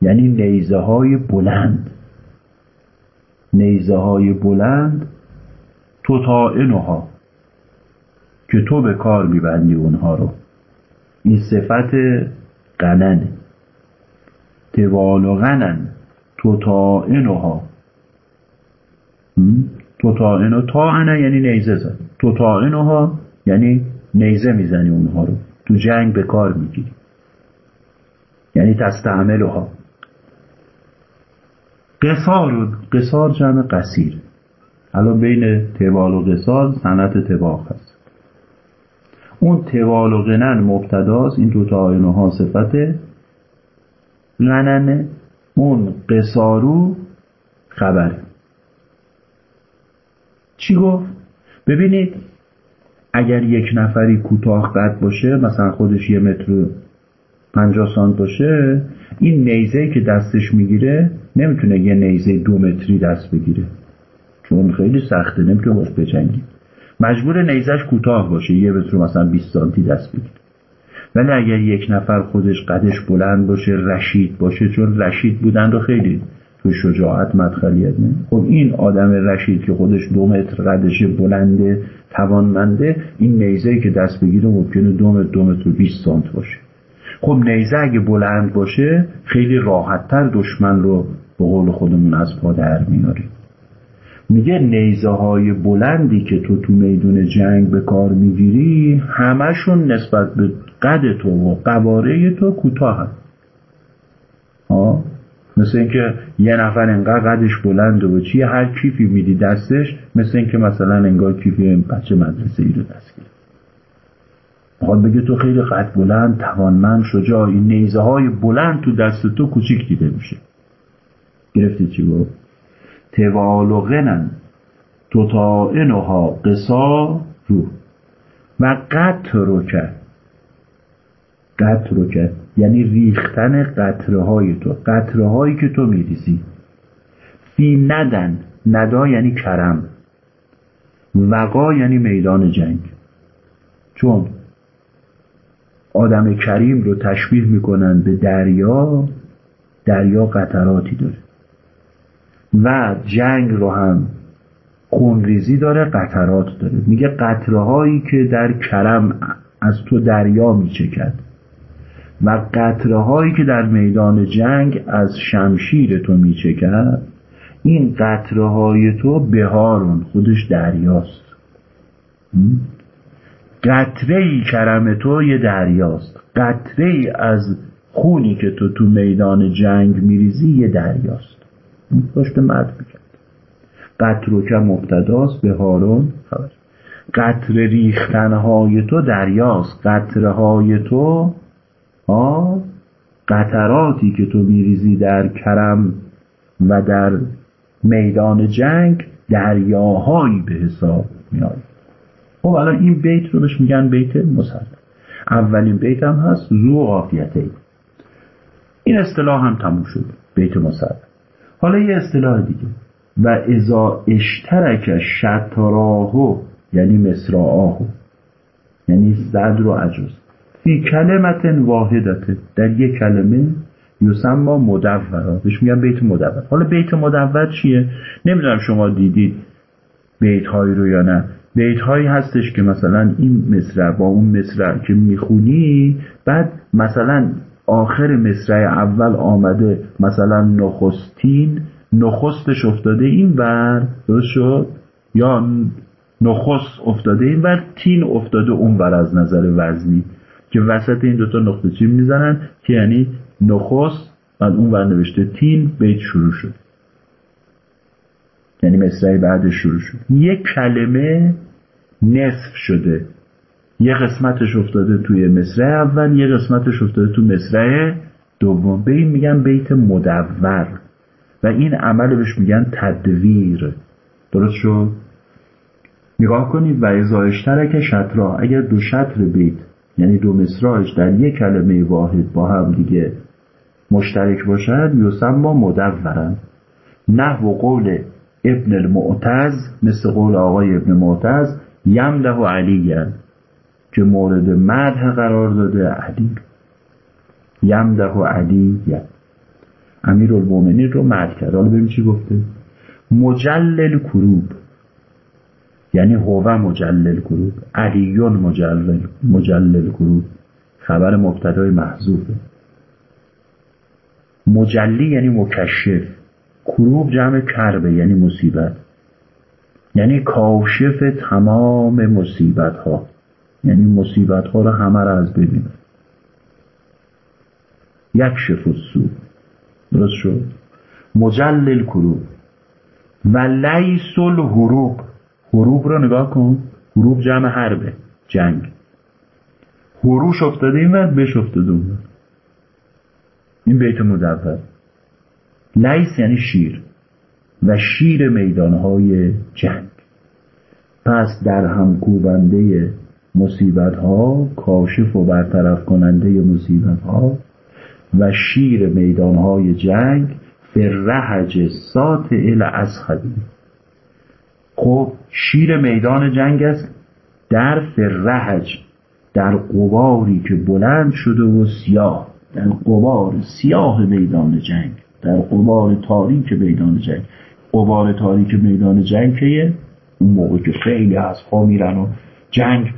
یعنی نیزه های بلند. نیزه های بلند تو ها که تو به کار میبندی اونها رو. این صفت قننه توال و غنن تو ها تو تا طاعنه یعنی نیزه زد تو ها یعنی نیزه می‌زنی اونها رو. تو جنگ به کار می‌گیری. یعنی تستعملها قصار قصار جمع قصیر. الان بین توال و قصار سنت تباخ هست. اون توال و غنن مبتداست. این دوتا آینه ها صفت غننه. اون قصارو خبره. چی گفت؟ ببینید اگر یک نفری کوتاه قد باشه مثلا خودش یه متر پنجاه سانت باشه این نیزه که دستش می‌گیره نمی‌تونه یه نیزه دو متری دست بگیره. چون خیلی سخته نمی‌تونه باش بجنگی مجبور نیزش کوتاه باشه یه متر مثلا 20 سانتی دست بگیره. ولی اگر یک نفر خودش قدش بلند باشه رشید باشه چون رشید بودن رو خیلی تو شجاعت مدخلیت نه. خب این آدم رشید که خودش دو متر قدش بلنده توانمنده این نیزه که دست بگیره ممکنه دو متر دو متر و 20 سانت باشه. خب نیزه اگه بلند باشه خیلی راحتتر دشمن رو به قول خودمون از پا در میاری میگه نیزه های بلندی که تو تو میدون جنگ به کار می‌گیری همشون نسبت به قد تو و قواره تو کوتاه هست. مثل اینکه یه نفر انقدر قدش بلنده و چی هر کیفی میدی دستش مثل اینکه مثلا انگار کیفی بچه مدرسه ای رو دست گیره می‌خواد بگه تو خیلی قد بلند توانمند شجاع این نیزه های بلند تو دست تو کوچیک دیده میشه. گرفتی چی گفت؟ توال و غنن تو تا اینها قصا رو و قطع رو کرد. قطع رو کرد. یعنی ریختن قطره های تو. قطره هایی که تو میریزی. فی ندن. ندا یعنی کرم. وقا یعنی میدان جنگ. چون آدم کریم رو تشبیه می‌کنن به دریا دریا قطراتی داره. و جنگ رو هم خونریزی داره قطرات داره. میگه قطره هایی که در کرم از تو دریا میچکد. و قطره هایی که در میدان جنگ از شمشیر تو میچکد این قطره های تو بهارون خودش دریاست. قطره ای کرم تو یه دریاست. قطره ای از خونی که تو تو میدان جنگ میریزی یه دریاست. پشت مد بکرد قطر که مبتداست به هارون خبر. قطر ریختنهای تو دریاست. قطره های تو ها قطراتی که تو میریزی در کرم و در میدان جنگ دریاهایی به حساب میاد خب الان این بیت رو بهش میگن بیت مسلم اولین بیت هم هست زو قافیته این اصطلاح هم تموم شد بیت مسلم حالا یه اصطلاح دیگه. و ازا اشترک شطراهو یعنی مصراعاهو یعنی صدر و عجز فی کلمت واحدت. در یک کلمه یسما مدورا بهش میگن بیت مدور. حالا بیت مدور چیه؟ نمی‌دونم شما دیدید بیت هایی رو یا نه. بیت هایی هستش که مثلا این مصرع با اون مصرع که می‌خونی بعد مثلا آخر مصرع اول آمده مثلا نخستین نخستش افتاده این ور. درست شد؟ یا نخست افتاده این ور تین افتاده اون ور از نظر وزنی. که وسط این دوتا نقطه چین می‌زنن که یعنی نخست بعد اون ور نوشته تین بیت شروع شد. یعنی مصرع بعدش شروع شد. یک کلمه نصف شده. یه قسمتش افتاده توی مصرع اول یه قسمتش افتاده تو مصرع دوم. به این میگن بیت مدور. و این عمل بهش میگن تدویر. درست شد؟ نگاه کنید و ازایشتره که شطرا اگر دو شطر بیت یعنی دو مصراعش در یک کلمه واحد با هم دیگه مشترک باشد یوسم با مدورن. نه و قول ابن المعتز مثل قول آقای ابن معتز یمده و علی که مورد مدح قرار داده علی. یمده و علی امیر رو مدح کرد. حالا ببین چی گفته. مجلل کروب. یعنی هو مجلل کروب علیون مجلل مجلل کروب خبر مبتدای محذوفه مجلی یعنی مکشف. کروب جمع کربه یعنی مصیبت. یعنی کاشف تمام مصیبت ها یعنی مصیبت ها رو همه از ببینه یک شفت درست شد؟ مجلل کروب و لیس الحروب. حروب رو نگاه کن. حروب جمع حربه. جنگ. حروش افتاده این وقت بش افتاده اون این بیت مدور لیس یعنی شیر و شیر میدانهای جنگ. پس در هم کوبنده مصیبت ها کاشف و برطرف کننده مصیبت ها و شیر میدان های جنگ فرحج سات ال اسخبی خب شیر میدان جنگ است. در فرحج در قباری که بلند شده و سیاه. در قبار سیاه میدان جنگ. در قبار تاریک میدان جنگ. قبار تاریک میدان جنگ که اون موقع که خیلی از پا میرن و جنگ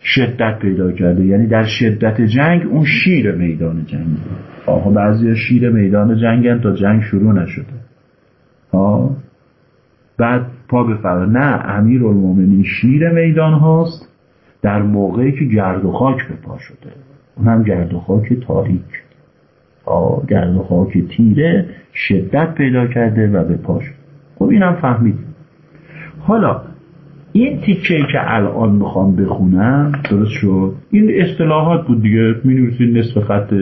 شدت پیدا کرده. یعنی در شدت جنگ اون شیر میدان جنگ. آقا بعضی شیر میدان جنگن تا جنگ شروع نشده. ها بعد پا بفرد نه امیر المومنین شیر میدان هاست در موقعی که گرد و خاک به پا شده. اون هم گرد و خاک تاریک. گرد و خاک تیره شدت پیدا کرده و به پا شده. خب اینم فهمیدیم حالا این تیکه که الان می‌خوام بخونم درست شد؟ این اصطلاحات بود دیگه. می نصف خط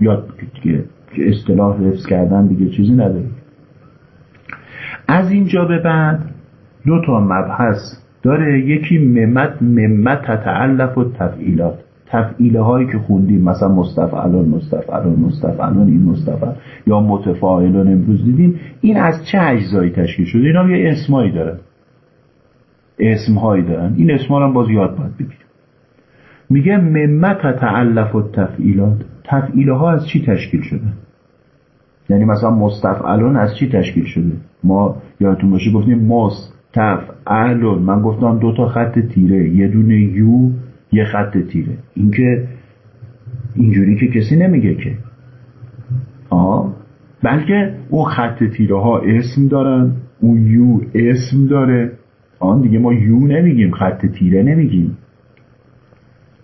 یاد دیگه. که اصطلاح حفظ کردن دیگه چیزی نداره. از اینجا به بعد دو تا مبحث داره. یکی ممت ممت تتعلف و تفعیلات. تفعیله هایی که خوندیم مثلا مستفعلان مستفعلان مستفعلان این مستفعل یا متفاعلان امروز دیدیم. این از چه اجزایی تشکیل شده؟ اینا یه اسمایی دارن. اسمهایی دارن. این اسما هم باز یاد باید بگیریم. میگه ممت تعلف و تفعیلات. تفعیله ها از چی تشکیل شده؟ یعنی مثلا مستفعلون از چی تشکیل شده؟ ما یادتون باشه گفتیم مستفعلون من گفتم دو تا خط تیره یه دونه یو یه خط تیره. این که اینجوری که کسی نمیگه که. آه. بلکه اون خط تیره ها اسم دارن اون یو اسم داره. آن دیگه ما یو نمیگیم خط تیره نمیگیم.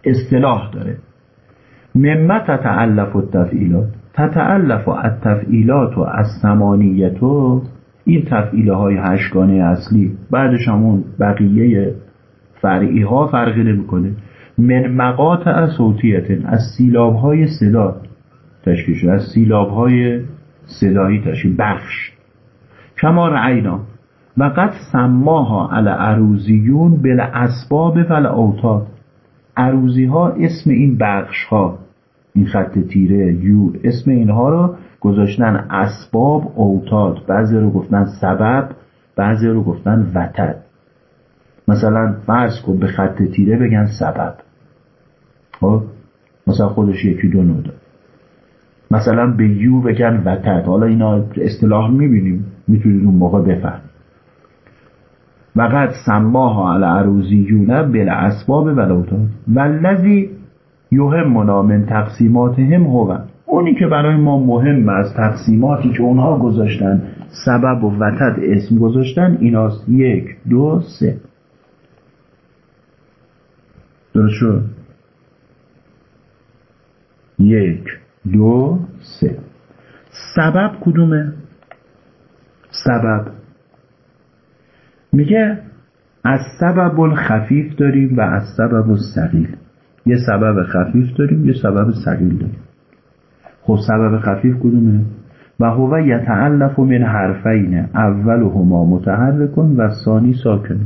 اصطلاح داره. ممت تتعلف التفعیلات؟ تتعلف التفعیلات و از سمانیتو این تفعیله های هشگانه اصلی بعدش همون بقیه فرعی ها فرقی نمی‌کنه. من مقاطع صوتیت از سیلاب های صدا تشکیل شده از سیلاب های صدایی تشکیل بخش. کما رعینا و قد سماها علی عروزیون بل اسباب و اوتاد. عروزی ها اسم این بخش ها این خط تیره یو اسم اینها رو گذاشتن اسباب اوتاد. بعضی رو گفتن سبب بعضی رو گفتن وتد مثلا فرض کن به خط تیره بگن سبب. خب؟ مثلا خودش یکی دو نو مثلا به یو بگن وتد حالا اینا اصطلاح می‌بینیم. می‌تونید اون موقع بفهمید. و قد سماها علی عروزیون بل اسباب ولوتان والذی یهمنا من تقسیماتهم هو اونی که برای ما مهم از تقسیماتی که اونها گذاشتن سبب و وتد اسم گذاشتن ایناست یک دو سه. درست شد؟ یک دو سه. سبب کدومه؟ سبب. میگه از سبب الخفیف داریم و از سبب الثقیل یه سبب خفیف داریم یه سبب ثقیل داریم. خب سبب خفیف کدومه؟ و هو یتعلف من حرفین اولهما متحرک و ثانی ساکن.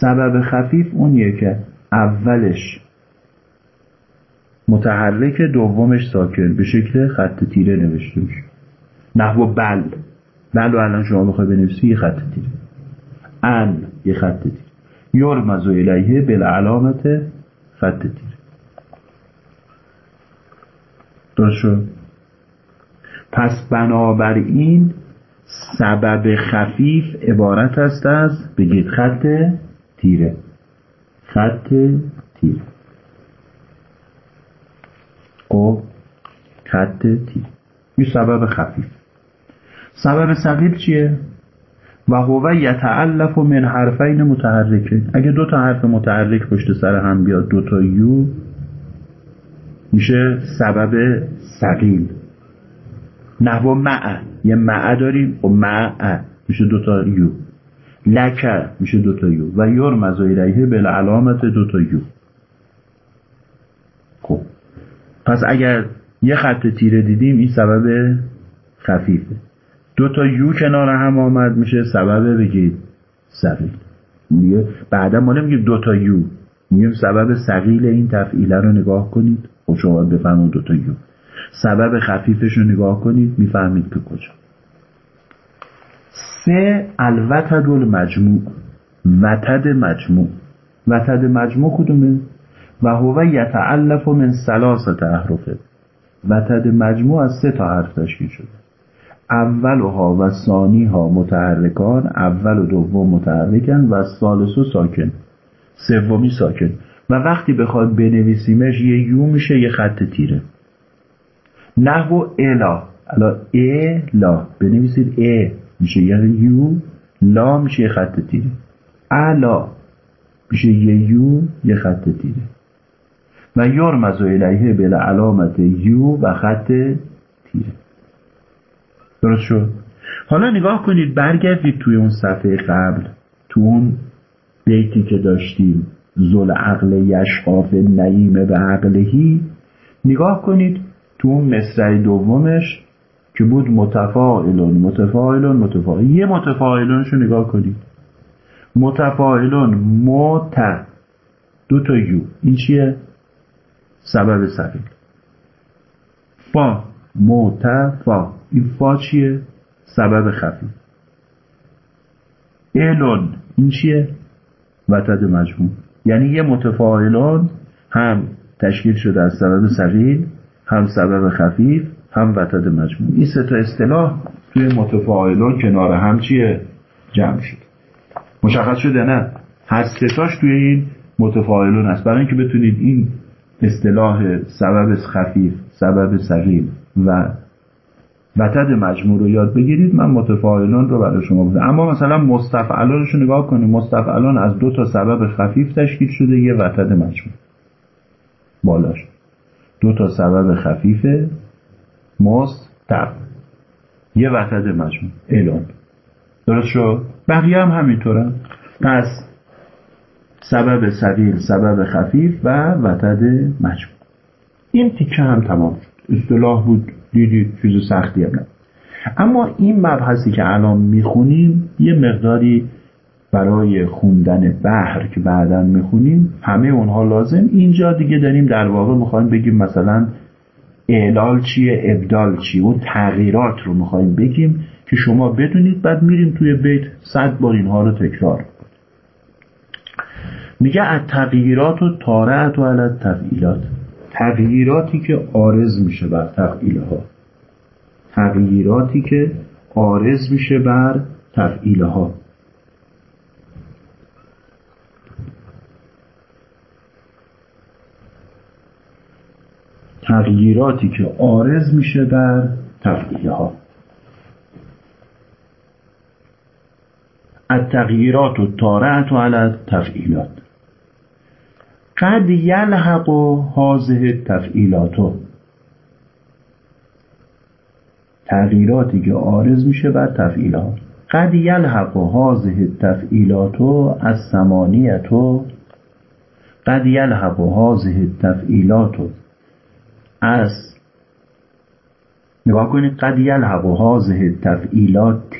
سبب خفیف اونیه که اولش متحرک دومش ساکن. به شکل خط تیره نوشته میشه. نحو بل. بل و الان شما بخوای بنویسی یه خط تیره. ان یه خط تیره. یرمز الیه بالعلامت خط تیره درست شد؟ پس بنابراین سبب خفیف عبارت است از بگید خط تیره. خط تیره خب خط تیره این سبب خفیف. سبب ثقیل چیه؟ و هو یتعلف من حرفین متحرکه اگه دو تا حرف متحرک پشت سر هم بیاد دو تا یو میشه سبب ثقیل نحو مع. یه مع داریم و مع. میشه دوتا یو. لکه میشه دوتا یو. و یور مزایرهه به علامت دوتا یو. خب. پس اگر یه خط تیره دیدیم این سبب خفیفه. دوتا یو کنار هم آمد میشه سبب بگید. سقیل. میگه بعدا ما نمیگیم دوتا یو. میگیم سبب سقیل این تفعیله رو نگاه کنید. خب شما بفهمون دوتا یو. سبب خفیفش رو نگاه کنید می‌فهمید که کجا. سه الوتد مجموع وتد مجموع. وتد مجموع کدومه؟ و هو یتعلف من سلاست احرفه. وتد مجموع از سه تا حرف تشکیل شده. اولها و ثانیها متحرکان اول و دوم متحرکن و ثالث و ساکن. سومی ساکن. و وقتی بخواد بنویسیمش یه یو میشه یه خط تیره. نحو الا. الا ا لا بنویسید ا. میشه یه یو لا میشه یه خط تیره. الا. میشه یه یو یه خط تیره. و یرمز الیه بل علامت یو و خط تیره. درست شد. حالا نگاه کنید برگردید توی اون صفحه قبل. تو اون بیتی که داشتیم زل عقل یشقاف نعیم به عقلهی. نگاه کنید تو اون مصرع دومش که بود متفاعلون متفاعلون متفاعل. یه متفاعلونش رو نگاه کنید. متفاعلون مت دو تا یو. این چیه؟ سبب سقیل فا متفا. این فا چیه؟ سبب خفی. الون این چیه؟ وتد مجموع. یعنی یه متفاعلون هم تشکیل شده از سبب سقیل هم سبب خفیف هم وتد مجموع. این سه تا اصطلاح توی متفاعلون کنار هم چیه؟ جمع شد. مشخص شده نه؟ هر ستاش توی این متفاعلون است. برای اینکه بتونید این اصطلاح سبب خفیف سبب سقیل و وتد مجموع رو یاد بگیرید من متفاعلون رو برای شما بودم. اما مثلا مستفعلانش رو نگاه کنید مستفعلان از دو تا سبب خفیف تشکیل شده یه وتد مجموع. بالاش. دو تا سبب خفیف مستف یه وتد مجموع. اعلان. درست شد؟ بقیه هم همینطوره. پس سبب سقیل سبب خفیف و وتد مجموع. این تیکه هم تمام شد. اصطلاح بود. دیدید چیز سختی هم نه اما این مبحثی که الان می‌خونیم یه مقداری برای خوندن بحر که بعدا می‌خونیم همه اونها لازم. اینجا دیگه داریم در واقع می‌خوایم بگیم مثلا اعلال چیه ابدال چیه؟ اون تغییرات رو می‌خوایم بگیم که شما بدونید بعد میریم توی بیت صد بار اینها رو تکرار میگه از تغییرات و تارعت و علت تفعیلات تغییراتی که آرز میشه بر تفعیل ها تغییراتی که آرز میشه بر تفعیل ها تغییراتی که آرز میشه بر تفعیل ها التغییرات و تارعت و علی تفعیلات قد یلحق هازه تفعیلاتو تغییراتی که آرز میشه بر تفعیلات. قد یلحق هذه التفعیلات از ثمانیت قد یلحق هذه التفعیلات از نگاه کنید. قد یلحق هذه التفعیلات ت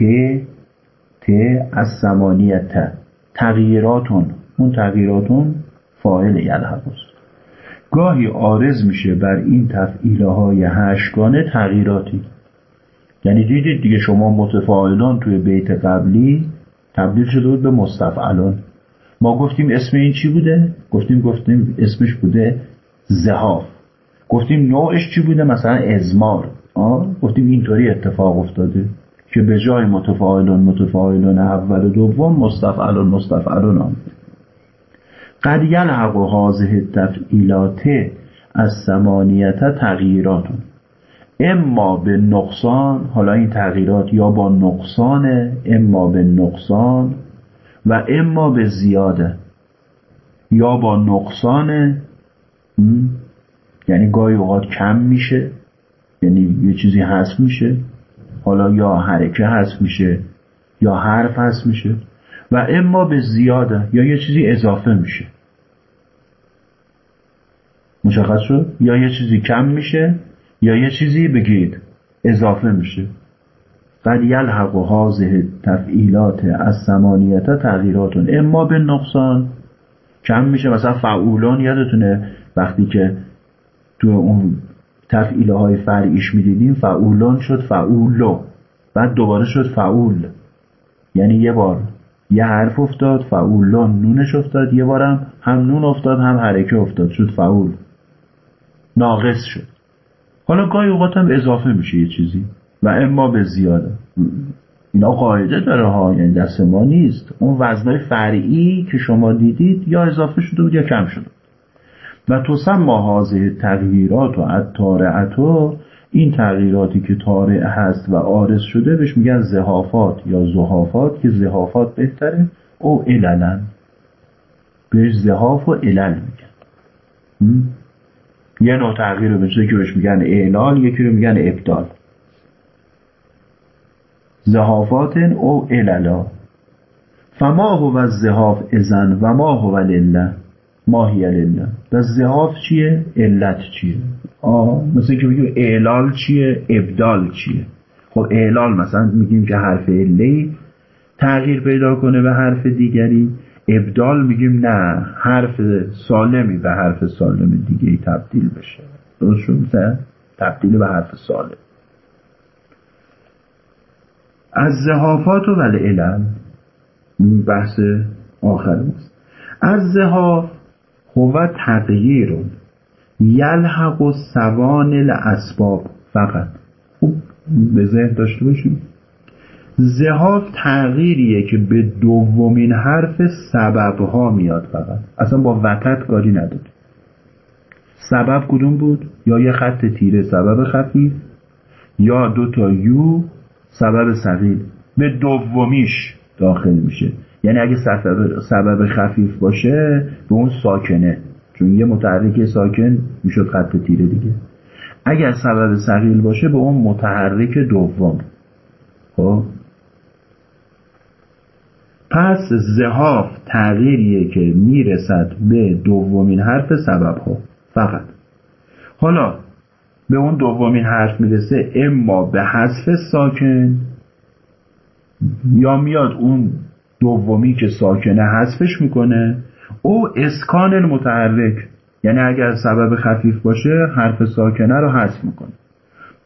ت از ثمانیت تغییراتون. اون تغییراتون فاعل یلحق است گاهی آرز میشه بر این تفعیله های هشگانه تغییراتی. یعنی دیدید دیگه شما متفاعلان توی بیت قبلی تبدیل شده بود به مستفعلان. ما گفتیم اسم این چی بوده؟ گفتیم گفتیم اسمش بوده زهاف. گفتیم نوعش چی بوده؟ مثلا ازمار. آه؟ گفتیم اینطوری اتفاق افتاده که به جای متفاعلان متفاعلان اول و دوم مستفعلان مستفعلان آمده قد یلحق هذه التفعیلات از ثمانیت تغییراتون اما به نقصان حالا این تغییرات یا با نقصان اما به نقصان و اما به زیاده. یا با نقصان یعنی گاهی اوقات کم میشه یعنی یه چیزی حذف میشه حالا یا حرکه حذف میشه یا حرف حذف میشه و اما به زیاده یا یه چیزی اضافه میشه. مشخص شد؟ یا یه چیزی کم میشه یا یه چیزی بگید اضافه میشه. قد یلحق هذه تفعیلات از سمانیت تغییراتون اما به نقصان کم میشه. مثلا فعولان یادتونه وقتی که تو اون تفعیله های فرعیش می‌دیدیم فعولان شد فعولو بعد دوباره شد فعول. یعنی یه بار یه حرف افتاد فعولان نونش افتاد یه بارم هم نون افتاد هم حرکه افتاد شد فعول. ناقص شد. حالا گاهی اوقات هم اضافه میشه یه چیزی. و اما به زیاده. اینا قاعده داره ها. یعنی دست ما نیست. اون وزنای فرعی که شما دیدید یا اضافه شده بود یا کم شده و تو ما حاضر تغییرات و اتارعتو این تغییراتی که تارع هست و آرز شده بهش میگن زهافات یا زهافات که زهافات بهتره. او عللن بهش زهاف و علل میگن. یه نوع تغییر رو که بهش میگن اعلال یکی رو میگن ابدال زهافات او عللا فما هو الزهاف ازن و ما هو لله ماهی لله و زهاف چیه؟ علت چیه؟ آه مثل که بگیم اعلال چیه؟ ابدال چیه؟ خب اعلال مثلا میگیم که حرف علی تغییر پیدا کنه به حرف دیگری ابدال میگیم نه حرف سالمی به حرف سالم دیگه ای تبدیل بشه. درست شد؟ تبدیل به حرف سالم. از زهافات و ولی علل بحث آخر است. از زهاف هو تغییر یلحق و سوان الاسباب فقط. خوب به ذهن داشته باشیم. زهاف تغییریه که به دومین حرف سبب ها میاد فقط. اصلا با وقت کاری نداره. سبب کدوم بود؟ یا یه خط تیره سبب خفیف یا دو تا یو سبب سقیل به دومیش داخل میشه. یعنی اگه سبب, سبب خفیف باشه به اون ساکنه. چون یه متحرک ساکن می‌شد خط تیره دیگه. اگر سبب سقیل باشه به اون متحرک دوم. خب؟ پس زهاف تغییریه که می‌رسد به دومین حرف سبب ها فقط. حالا به اون دومین حرف می‌رسه اما به حذف ساکن یا میاد اون دومی که ساکنه حذفش می‌کنه او اسکان المتحرک. یعنی اگر سبب خفیف باشه حرف ساکنه رو حذف می‌کنه.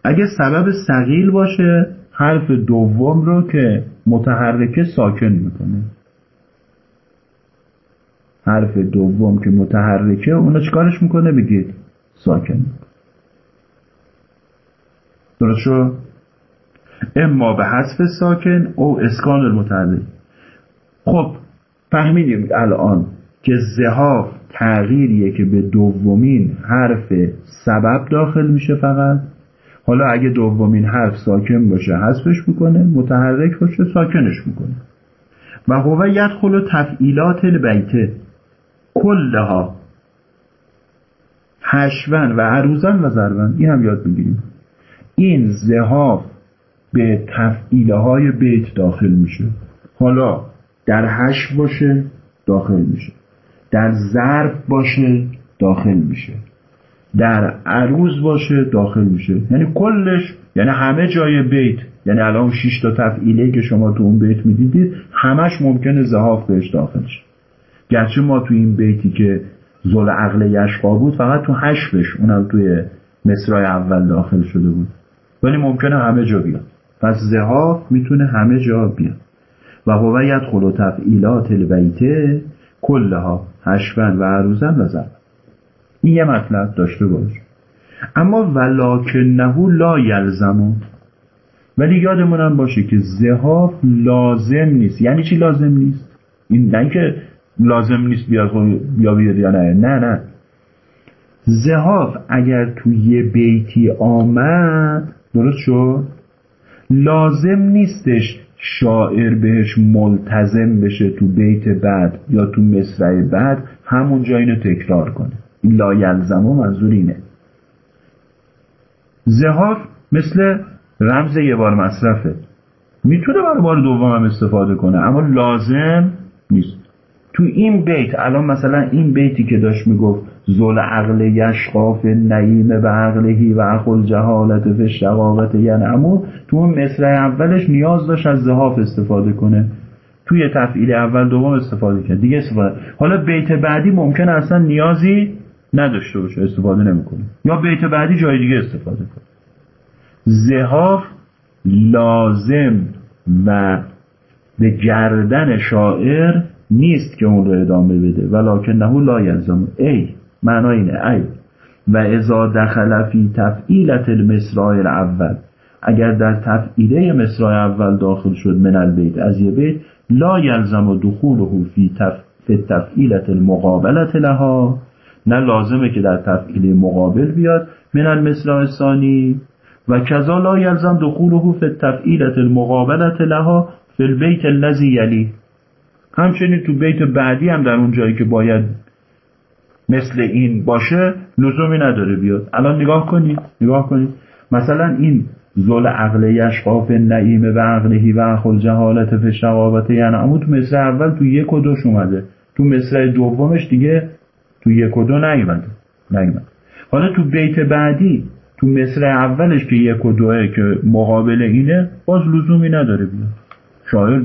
اگه سبب سقیل باشه حرف دوم رو که متحرکه ساکن می‌کنه. حرف دوم که متحرکه اونو چکارش می‌کنه؟ بگید ساکن. درست شو؟ اما به حذف ساکن او اسکان المتحرک. خب فهمیدیم الان که زهاف تغییریه که به دومین حرف سبب داخل میشه فقط. حالا اگه دومین حرف ساکن باشه حذفش می‌کنه متحرک باشه ساکنش می‌کنه. و هو یدخل تفعیلات البیته کلها. هشون و عروزن و ضربن این هم یاد می‌گیریم. این زهاف به تفعیله های بیت داخل میشه. حالا در حشو باشه داخل میشه. در ضرب باشه داخل میشه. در عروض باشه داخل میشه. یعنی کلش یعنی همه جای بیت یعنی الان 6 تا تفعیله که شما تو اون بیت می‌دیدید همش ممکنه زحاف بهش داخل شه. گرچه ما تو این بیتی که ذو العقل یشقی بود فقط تو حشوش اونم توی مصرای اول داخل شده بود. ولی ممکنه همه جا بیاد پس زهاف می‌تونه همه جا بیاد و هو یدخل و تفعیلات البیته کلها هشون و عروزن و زن این یه مطلب داشته باش. اما ولکنهو لا یلزمو ولی یادمونم باشه که زهاف لازم نیست. یعنی چی لازم نیست؟ این نه که لازم نیست بیاد یا بیاد یا نه. نه نه. زهاف اگر تو یه بیتی آمد درست شد؟ لازم نیستش شاعر بهش ملتزم بشه تو بیت بعد یا تو مصرع بعد همونجا اینو تکرار کنه. این لا یلزمو منظور اینه. زهاف مثل رمز یه بار مصرفه. می‌تونه برای بار دوم هم استفاده کنه اما لازم نیست. تو این بیت الان مثلا این بیتی که داشت می‌گفت زل عقل یشقاف نعیم به عقلهی و عقل جهالت و شقاوت ینعمو تو اون مصرع اولش نیاز داشت از زهاف استفاده کنه. توی تفعیل اول دوم استفاده کرد. دیگه استفاده حالا بیت بعدی ممکن اصلا نیازی نداشته باشه استفاده نمی‌کنه. یا بیت بعدی جای دیگه استفاده کنه. زهاف لازم و به گردن شاعر نیست که اون رو ادامه بده. ولکن نهو لا یلزم. ای معنا اینه. ای. و ازا دخل فی تفعیلت المصرع الاول. اگر در تفعیله مصرع اول داخل شد من البیت از یه بیت لا یلزم دخوله فی تف... تفعیلت المقابلت لها. نه لازمه که در تفعیله مقابل بیاد. من المصرع الثانی و کذا لا یلزم دخوله فی تفعیلت المقابلت لها فی البیت الذی یلی. همچنین تو بیت بعدی هم در اون جایی که باید مثل این باشه لزومی نداره بیاد. الان نگاه کنید نگاه کنید. مثلا این زل عقل یشقاف نعیمه و عقلهی و اخل جهالت فی یعنی اما تو مصر اول تو یک و دوش اومده. تو مصر دومش دیگه تو یک و دو نیومده نیومده حالا تو بیت بعدی تو مصر اولش که یک و دوه که مقابل اینه باز لزومی نداره بیاد. شاعر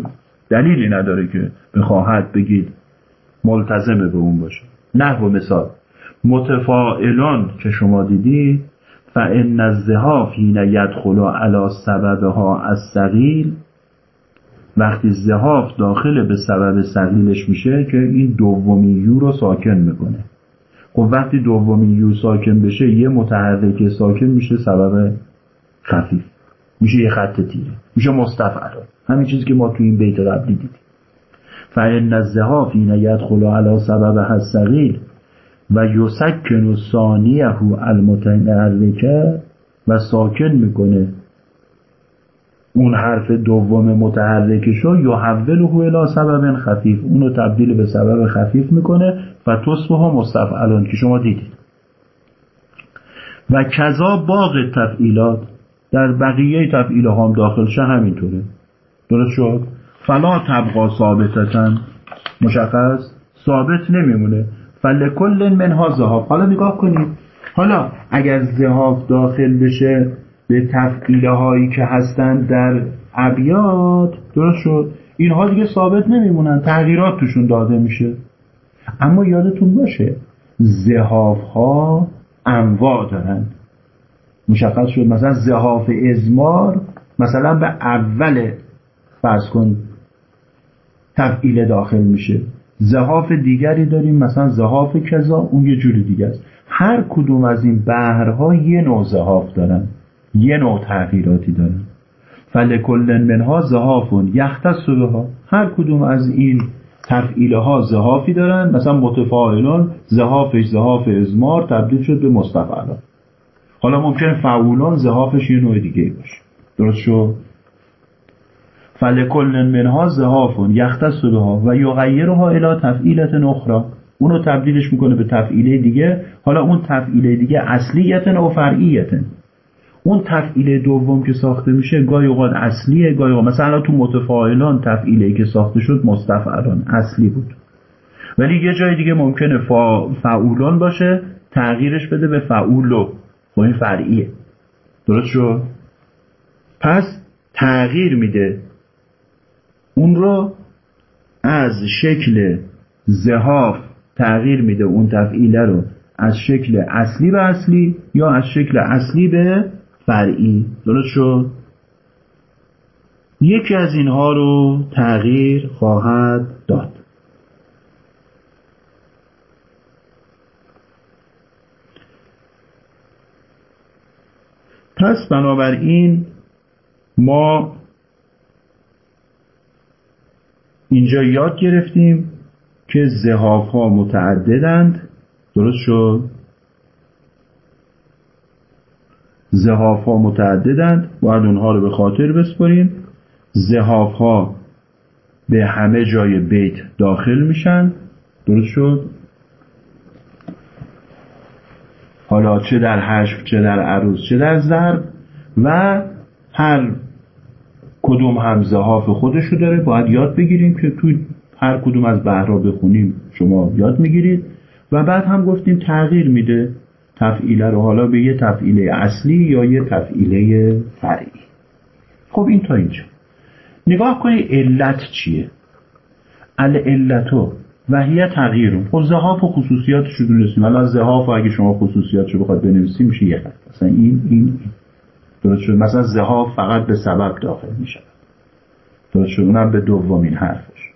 دلیلی نداره که بخواهد بگید ملتزم به اون باشه. نحو مثال. متفائلان که شما دیدید فان الذهاب حین یدخل علی سببها از سقیل وقتی زهاف داخل به سبب سقیلش میشه که این دومی یو رو ساکن می‌کنه. خب وقتی دومی یو ساکن بشه یه متحرک ساکن میشه سبب خفیف. میشه یه خط تیره. میشه مستفعل. همین چیزی که ما تو این بیت قبلی دیدیم. فان الذهاب حین یدخل علی سبب السقیل و یسکن ثانیه المتحرکه و ساکن می‌کنه اون حرف دوم متحرکش رو یحوله الی سبب خفیف. اونو تبدیل به سبب خفیف می‌کنه و تصبح مستفعلان که شما دیدید. و کذا باغ تفعیلات در بقیه تفعیل هم داخل شه همینطوره. درست شد؟ فلا تبقا ثابتتن مشخص؟ ثابت نمیمونه. فلکل منها زهاف حالا نگاه کنید. حالا اگر زهاف داخل بشه به تفعیله هایی که هستند در ابیات درست شد. اینها دیگه ثابت نمیمونن تغییرات توشون داده میشه. اما یادتون باشه زهاف ها انواع دارن. مشخص شد مثلا زهاف ازمار مثلا به اول فرض کن تفعیل داخل میشه. زهاف دیگری داریم مثلا زهاف کذا اون یه جوری دیگه است. هر کدوم از این بهرها یه نوع زهاف دارن. یه نوع تغییراتی دارن فلکل منها زهافون یختص ها. هر کدوم از این تفعیله ها زهافی دارن. مثلا متفاعلان زهافش زهاف ازمار تبدیل شد به مستفعلان حالا ممکنه فعولان زهافش یه نوع دیگه باشه. درست شد؟ فلکل منها زهافون یختص ها. و یغیرها الی تفعیلت اخرى اونو تبدیلش می‌کنه به تفعیله دیگه. حالا اون تفعیله دیگه اصلیت و فرعیت اون تفعیله دوم که ساخته میشه گاهی اوقات اصلیه گاهی اوقات مثلا تو متفاعلان تفعیله که ساخته شد مستفعلان اصلی بود. ولی یه جای دیگه ممکنه فا... فعولان باشه تغییرش بده به فعولو. خب این فرعیه. درست شد؟ پس تغییر میده. اون رو از شکل زهاف تغییر میده اون تفعیله رو. از شکل اصلی به اصلی یا از شکل اصلی به فرعی. درست شد؟ یکی از اینها رو تغییر خواهد داد. پس بنابراین ما اینجا یاد گرفتیم که زهاف ها متعددند. درست شد؟ زهاف ها متعددند. باید اونها رو به خاطر بسپریم. زهاف ها به همه جای بیت داخل میشن. درست شد؟ حالا چه در حشف چه در عروض چه در ضرب و هر کدوم هم زهاف خودشو داره. باید یاد بگیریم که توی هر کدوم از بهرا بخونیم شما یاد می‌گیرید. و بعد هم گفتیم تغییر میده. تفعیله رو حالا به یه تفعیله اصلی یا یه تفعیله فرعی. خب این تا اینجا. نگاه کنید علت چیه؟ العلتو. و هی تغییرون. خب زهاف و خصوصیاتش رو دونستیم. حالا زهاف اگه شما خصوصیاتش رو بخواد بنویسیم میشه یه خط. مثلا این این این. درست شد؟ مثلا زهاف فقط به سبب داخل میشه. درست شد؟ اونم به دومین حرفش.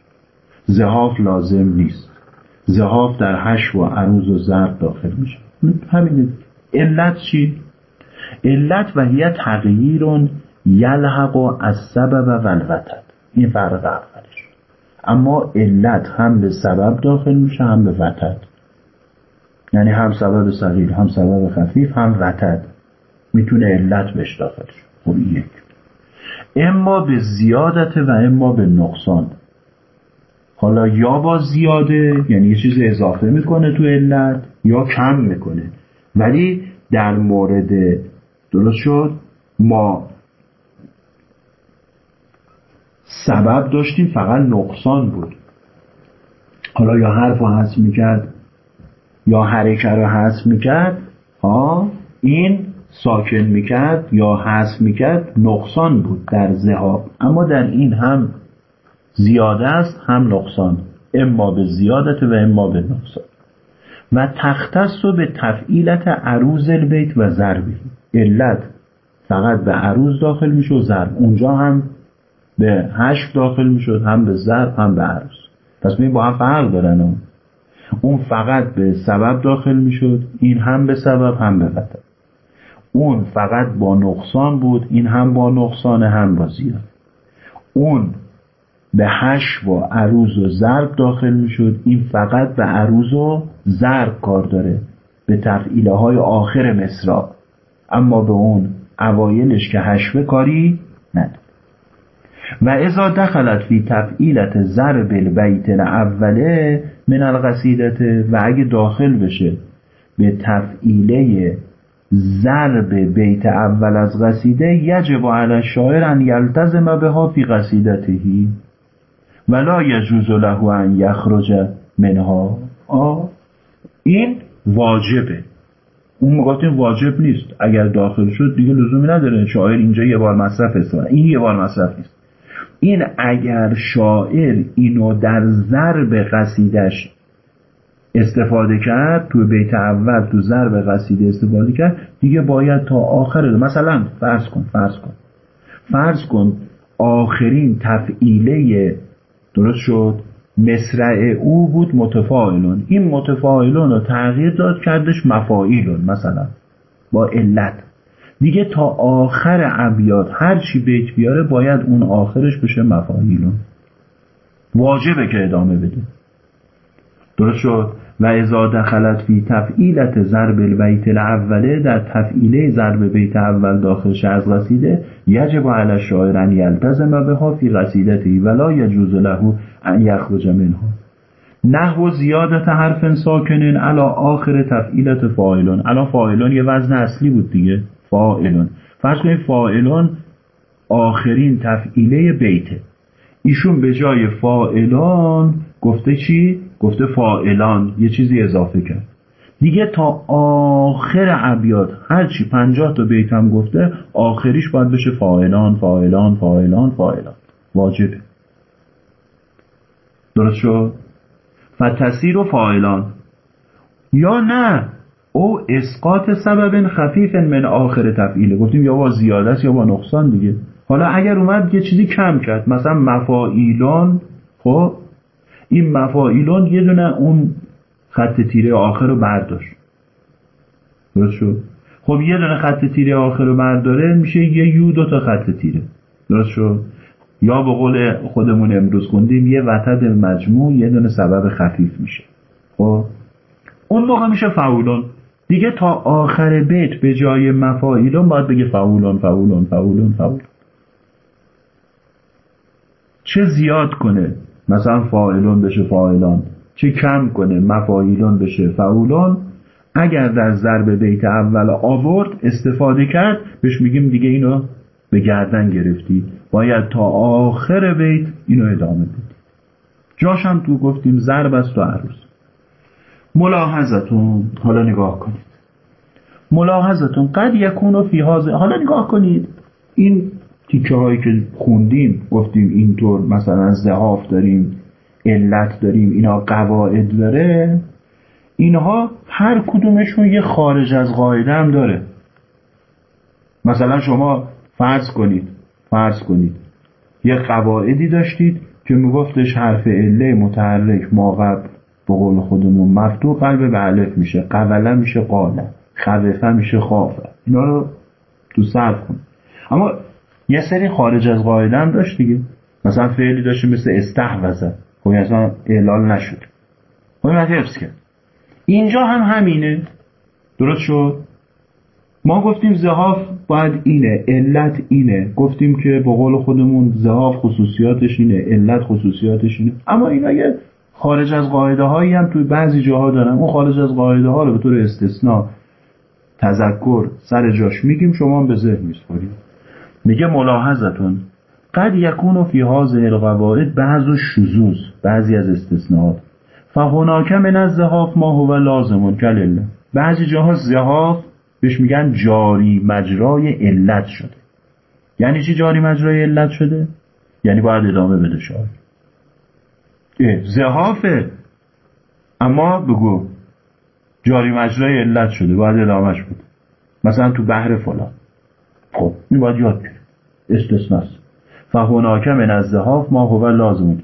زهاف لازم نیست. زهاف در هش و عروض و ضرب داخل میشه. همین علت چی؟ علت و هی تغییرون یلحق و از سبب و الوتد این فرق اولش. اما علت هم به سبب داخل میشه هم به وتد. یعنی هم سبب صغیر هم سبب خفیف هم وتد. می‌تونه علت بهش داخل شه خب یک. اما به زیادت و اما به نقصان. حالا یا با زیاده یعنی یه چیز اضافه می‌کنه تو علت یا کم می‌کنه. ولی در مورد درست شد؟ ما سبب داشتیم فقط نقصان بود. حالا یا حرف رو حذف می‌کرد یا حرکه رو حذف می‌کرد ها این ساکن می‌کرد یا حذف می‌کرد نقصان بود در ذهاب. اما در این هم زیاده است هم نقصان. اما به زیادت و اما به نقصان. و تختص به تفعیلت عروض البیت و ضربی علت فقط به عروض داخل میشه و ضرب. اونجا هم به هشت داخل می‌شد هم به ضرب هم به عروض. پس ببین با هم فرق دارن. اون فقط به سبب داخل می‌شد این هم به سبب هم به وطن اون فقط با نقصان بود این هم با نقصان هم با زیاد اون به هش و عروض و ضرب داخل می‌شد این فقط به عروض و ضرب کار داره به تفعیله های آخر مصرا اما به اون اوایلش که هشوه کاری نداره. و ازا دخلت فی تفعیلت ضرب البیت اوله من القصیدت و اگه داخل بشه به تفعیله ضرب بیت اول از قصیده یجب علی شاعر ان یلتزم بها فی قصیدتهی ولا یجوز له ان یخرج منها. آه. این واجبه. اون گفتیم واجب نیست. اگر داخل شد دیگه لزومی نداره. شاعر اینجا یه بار مصرف است این یه بار مصرف نیست. این اگر شاعر اینو در ضرب قصیدش استفاده کرد تو بیت اول تو ضرب قصیده استفاده کرد دیگه باید تا آخر مثلا فرض کن فرض کن. فرض کن آخرین تفعیله درست شد. مصرع او بود متفاعلون. این متفاعلون رو تغییر داد کردش مفاعیلون مثلا با علت. دیگه تا آخر ابیات هر چی بیت بیاره باید اون آخرش بشه مفاعیلون. واجبه که ادامه بده. درست شد؟ و ازا دخلت فی تفعیلت ضرب البیت الاوله در تفعیله ضرب بیت اول داخل از قصیده یجب علی شاعر ان یلتزم بها فی قصیدته ولا یجوز له ان یخرج منها نحو زیادت حرف ساکنن علا آخر تفعیلت فاعلون. علا فاعلون یه وزن اصلی بود دیگه. فاعلون. فرض کنید فاعلان آخرین تفعیله بیته. ایشون به جای فاعلان گفته چی؟ گفته فاعلان. یه چیزی اضافه کرد. دیگه تا آخر ابیات هرچی پنجاه تا بیت هم گفته آخریش باید بشه فاعلان فاعلان فاعلان فاعلان. واجبه. درست شد؟ فتسیر و فاعلان. یا نه او اسقاط سبب خفیف من آخر تفعیله. گفتیم یا با زیاده است یا با نقصان دیگه. حالا اگر اومد یه چیزی کم کرد مثلا مفاعیلان خب؟ این مفاعیلان یه دونه اون خط تیره آخر رو برداشت. درست شد؟ خب یه دونه خط تیره آخر رو برداره میشه یه یو دو تا خط تیره. درست شد؟ یا به قول خودمون امروز خوندیم یه وتد مجموع یه دونه سبب خفیف میشه. خب؟ اون موقع میشه فعولان دیگه تا آخر بیت به جای مفاعیلون باید بگه فعولان فعولان فعولان فعولان چه زیاد کنه؟ مثلا فاعلون بشه فاعلان. چه کم کنه؟ مفاعیلون بشه فعولان اگر در ضرب بیت اول آورد استفاده کرد بهش میگیم دیگه اینو به گردن گرفتی. باید تا آخر بیت اینو ادامه بدی جاش هم تو گفتیم ضرب است و عروض ملاحظتون حالا نگاه کنید. ملاحظتون قد یکون و حالا نگاه کنید. این تیکه هایی که خوندیم گفتیم اینطور مثلا زهاف داریم علت داریم اینا قواعد داره. اینها هر کدومشون یه خارج از قاعده هم داره. مثلا شما فرض کنید فرض کنید. یه قواعدی داشتید که میگفتش حرف عله متحرک ما قبل به قول خودمون مفتوح قلب به علف میشه. قوله میشه قاله. خوفه میشه خافه. اینا رو تو صرف کن. اما یه سری خارج از قاعده هم داشت دیگه. مثلا فعلی داشته مثل استحوزه خب اصلا اعلال نشد. خب حفظ کرد. اینجا هم همینه. درست شد؟ ما گفتیم زهاف باید اینه علت اینه. گفتیم که به قول خودمون زهاف خصوصیاتش اینه علت خصوصیاتش اینه. اما اینا یه خارج از قاعده هایی هم توی بعضی جاها دارن اون خارج از قاعده ها رو به طور استثناء تذکر سر جاش میگیم شما به ذهن میسپارید. میگه ملاحظتون قد یکون فی هذه القواعد بعض شذوذ بعضی از استثناءات. فهناک من از زهاف ما هو لازم کلله بعضی جاها زهاف بهش میگن جاری مجرای علت شده. یعنی چی جاری مجرای علت شده؟ یعنی باید ادامه بده شاید. زهافه اما بگو جاری مجرای علت شده باید ادامهش بده. مثلا تو بحر فلان. خب این باید یاد بگیر استثناست. من از زهاف ما هو لازم.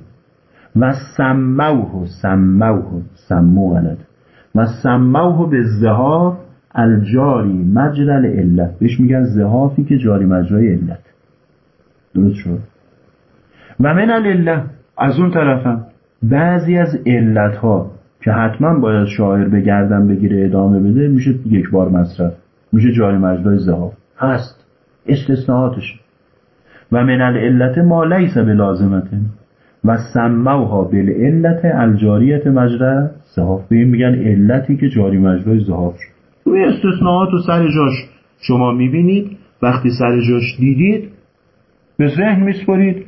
و سموه سموه سمو غلط و سموه به زهاف الجاری مجرل علت بهش میگن زهافی که جاری مجرای علت. درست شد؟ و من العله از اون طرفم. بعضی از علت ها که حتما باید شاعر به گردن بگیره ادامه بده میشه یک بار مصرف. میشه جاری مجرای زهاف. هست. استثناءاتش. و من العلت ما لیس به لازمته و سموها بالعلت الجاریت مجرى زهاف. به این میگن علتی که جاری مجرای زهاف شد. روی استثناءات و سر جاش. شما می‌بینید وقتی سر جاش دیدید به ذهن میسپرید.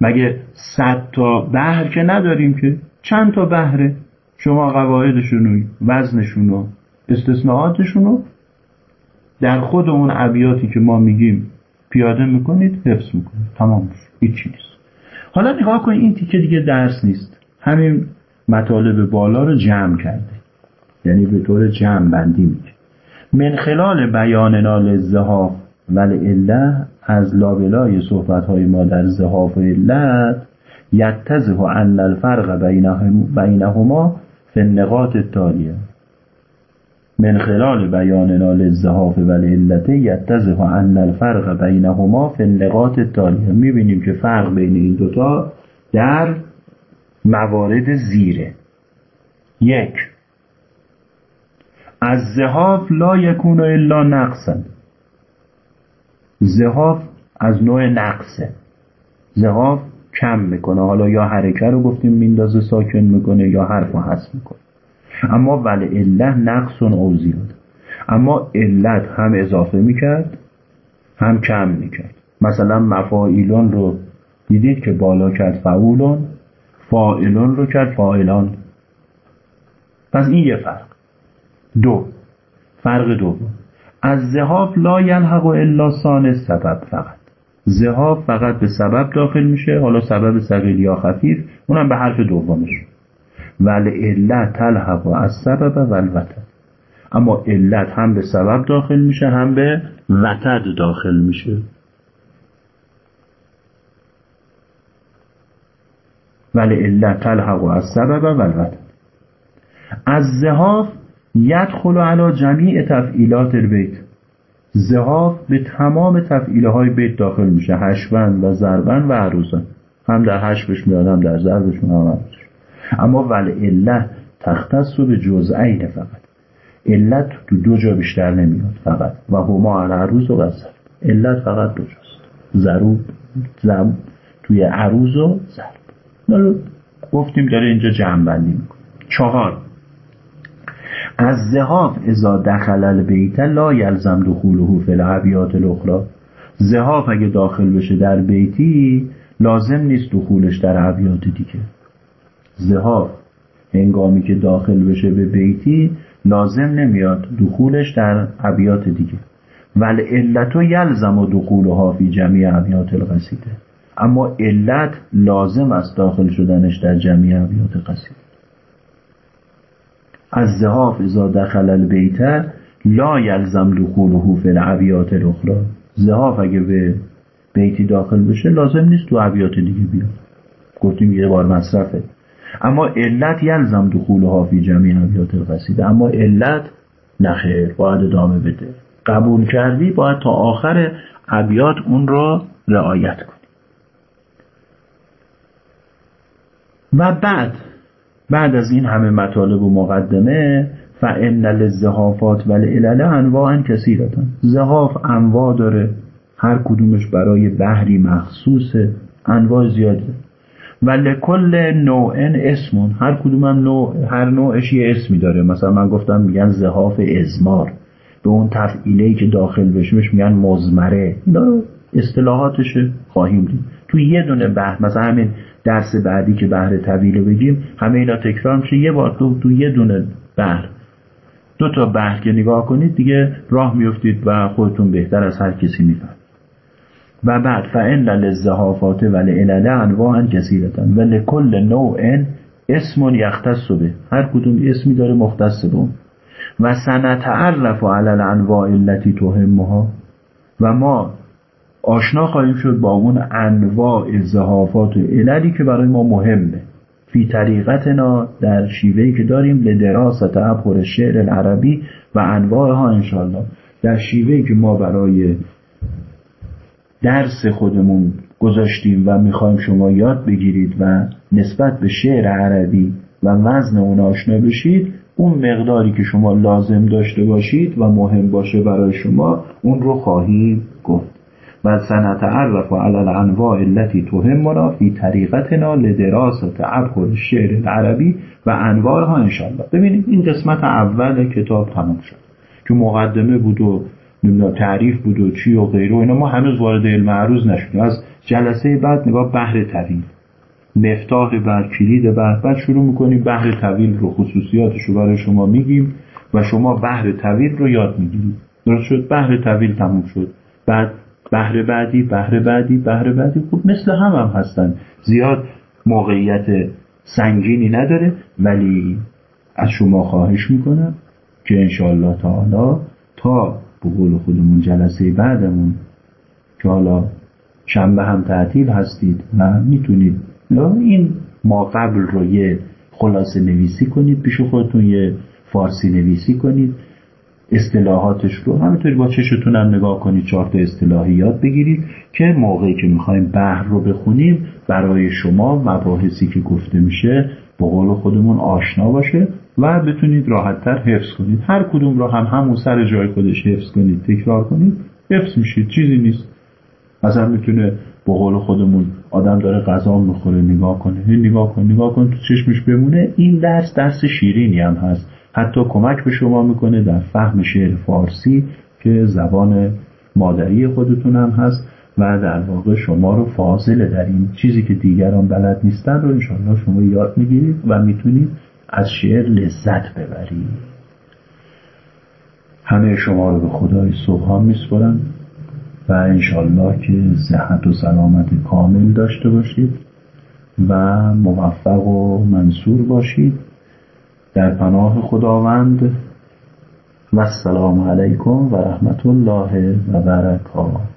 مگه صد تا بحر که نداریم که؟ چند تا بحره؟ شما قواعدشون و وزنشون و استثناءاتشون رو در خود اون ابیاتی که ما میگیم پیاده می‌کنید حفظ می‌کنید. تمام هیچ نیست حالا نگاه کنید این تیکه دیگه درس نیست. همین مطالب بالا رو جمع کرده یعنی به طور جمع بندی میگه من خلال بیان نال زهاف ولی اله از لابلای صحبت های ما در زهاف و علت یتزه ان الفرق بینهما فی النقاط التالیه. من خلال بیان نال الزهاف و علت یتزه ان الفرق بینهما فی النقاط التالیه. می‌بینیم که فرق بین این دوتا در موارد زیره. یک از زهاف لا یکون الا نقصا. زهاف از نوع نقصه. زهاف کم می‌کنه. حالا یا حرکه رو گفتیم میندازه ساکن می‌کنه یا حرف رو حذف می‌کنه. اما ولی علت نقص او زیاد اما علت هم اضافه می‌کرد هم کم می‌کرد. مثلا مفاعیلون رو دیدید که بالا کرد فعولون فاعلون رو کرد فاعلان. پس این یه فرق. دو. فرق دوم از زهاف لا یلحق الا سان سبب فقط. زهاف فقط به سبب داخل میشه حالا سبب سقیل یا خفیف اونم به حرف دومش. ولی علت تلحق از سبب و الوتد اما علت هم به سبب داخل میشه هم به وتد داخل میشه. ولی علت تلحق از سبب و الوتد از زهاف یدخل علی جمیع تفعیلات البیت. زهاف به تمام تفعیله های بیت داخل میشه. هشبن و زربن و عروزن هم در هشبش میاد هم در ضربش میاد اما ول علت تختص به جزعین فقط. علت تو دو جا بیشتر نمیاد فقط. و هما عروض و غزر علت فقط دو جاست. ضروب زم توی عروض و ضرب. گفتیم داره اینجا جمع بندی می‌کنه. چهار. از زهاف ازا دخل البیت لا یلزم دخوله فی الابیات الاخرى زهاف اگه داخل بشه در بیتی لازم نیست دخولش در ابیات دیگه. زهاف هنگامی که داخل بشه به بیتی لازم نمیاد دخولش در ابیات دیگه. ول علت و یلزم و دخولها فی جمعی ابیات القصیده. اما علت لازم است داخل شدنش در جمعی ابیات قصیده از زهاف ازا دخل البیت لا یلزم دخوله فی الابیات الاخرى زهاف اگه به بیتی داخل بشه لازم نیست تو ابیات دیگه بیاد. گفتیم یه بار مصرفه. اما علت یلزم دخولها فی جمعی ابیات القصیده. اما علت نخیر باید ادامه بده. قبول کردی باید تا آخر ابیات اون را رعایت کنی. و بعد بعد از این همه مطالب و مقدمه فان للزهافات و العلل انواعا کثیرتن زهاف انواع داره. هر کدومش برای بحری مخصوصه. انواع زیاده. و لکل نوع اسمون. هر کدوم هم نوع هر نوعش یه اسمی داره. مثلا من گفتم میگن زهاف ازمار. به اون تفعیله که داخل بشمش میگن مزمره. اینا اصطلاحاتش خواهیم دید. تو یه دونه بحر مثلا همین درس بعدی که بحر طویل بگیم همه اینا تکرار میشه. یه بار تو تو یه دونه بحر دو تا بحر که نگاه کنید دیگه راه میفتید و خودتون بهتر از هر کسی می‌فهمید. و بعد فان للزهافات و لعلل انواعا کثیرتن و لکل نوع اسم یختص به. هر کدوم اسمی داره مختص به اون. و سنتعرف علی الانواع التي تهمها. و ما آشنا خواهیم شد با اون انواع زهافات و عللی که برای ما مهمه. فی طریقتنا در شیوهی که داریم لدراست ابخور شعر العربی و انواع ها انشالله در شیوهی که ما برای درس خودمون گذاشتیم و می‌خوایم شما یاد بگیرید و نسبت به شعر عربی و وزن اون آشنا بشید اون مقداری که شما لازم داشته باشید و مهم باشه برای شما اون رو خواهیم و سنتعرف علی الانواع التي تهمنا فی طریقتنا لدراست ابخور شعر العربی و انواعها انشاءالله. ببینید این قسمت اول کتاب تمام شد. که مقدمه بود و تعریف بود و چی و غیره و اینا ما هنوز وارد علم عروض نشدیم. از جلسه بعد نگاه بحر طویل مفتاح بر کلید بر بعد شروع می‌کنیم بحر طویل رو خصوصیاتش رو برای شما میگیم و شما بحر طویل رو یاد می‌گیرید. درست شد؟ بحر طویل تموم شد. بعد بحر بعدی بحر بعدی بحر بعدی. خوب مثل هم هم هستن. زیاد موقعیت سنگینی نداره ولی از شما خواهش می‌کنم که انشاءالله تعالی تا به قول خودمون جلسه بعدمون که حالا شنبه هم تعطیل هستید و می‌تونید این ما قبل رو یه خلاصه نویسی کنید پیش خودتون یه فارسی نویسی کنید. اصطلاحاتش رو. همینطوری با چشتون هم نگاه کنید چهار تا اصطلاحی یاد بگیرید که موقعی که می‌خوایم بحر رو بخونیم برای شما مباحثی که گفته میشه به قول خودمون آشنا باشه و بتونید راحتتر حفظ کنید. هر کدوم رو هم همون سر جای خودش حفظ کنید تکرار کنید حفظ میشید. چیزی نیست. مثلا می‌تونه به قول خودمون آدم داره غذا می‌خوره نگاه کنه. نگاه کن نگاه کن تو چشمش بمونه. این درس درس شیرینی هم هست. حتی کمک به شما می‌کنه در فهم شعر فارسی که زبان مادری خودتون هم هست و در واقع شما رو فاضله در این چیزی که دیگران بلد نیستن رو انشاءالله شما یاد می‌گیرید و می‌تونید از شعر لذت ببرید. همه شما رو به خدای سبحان میسپرم و انشالله که صحت و سلامت کامل داشته باشید و موفق و منصور باشید. در پناه خداوند. و السلام علیکم و رحمت الله و برکاته.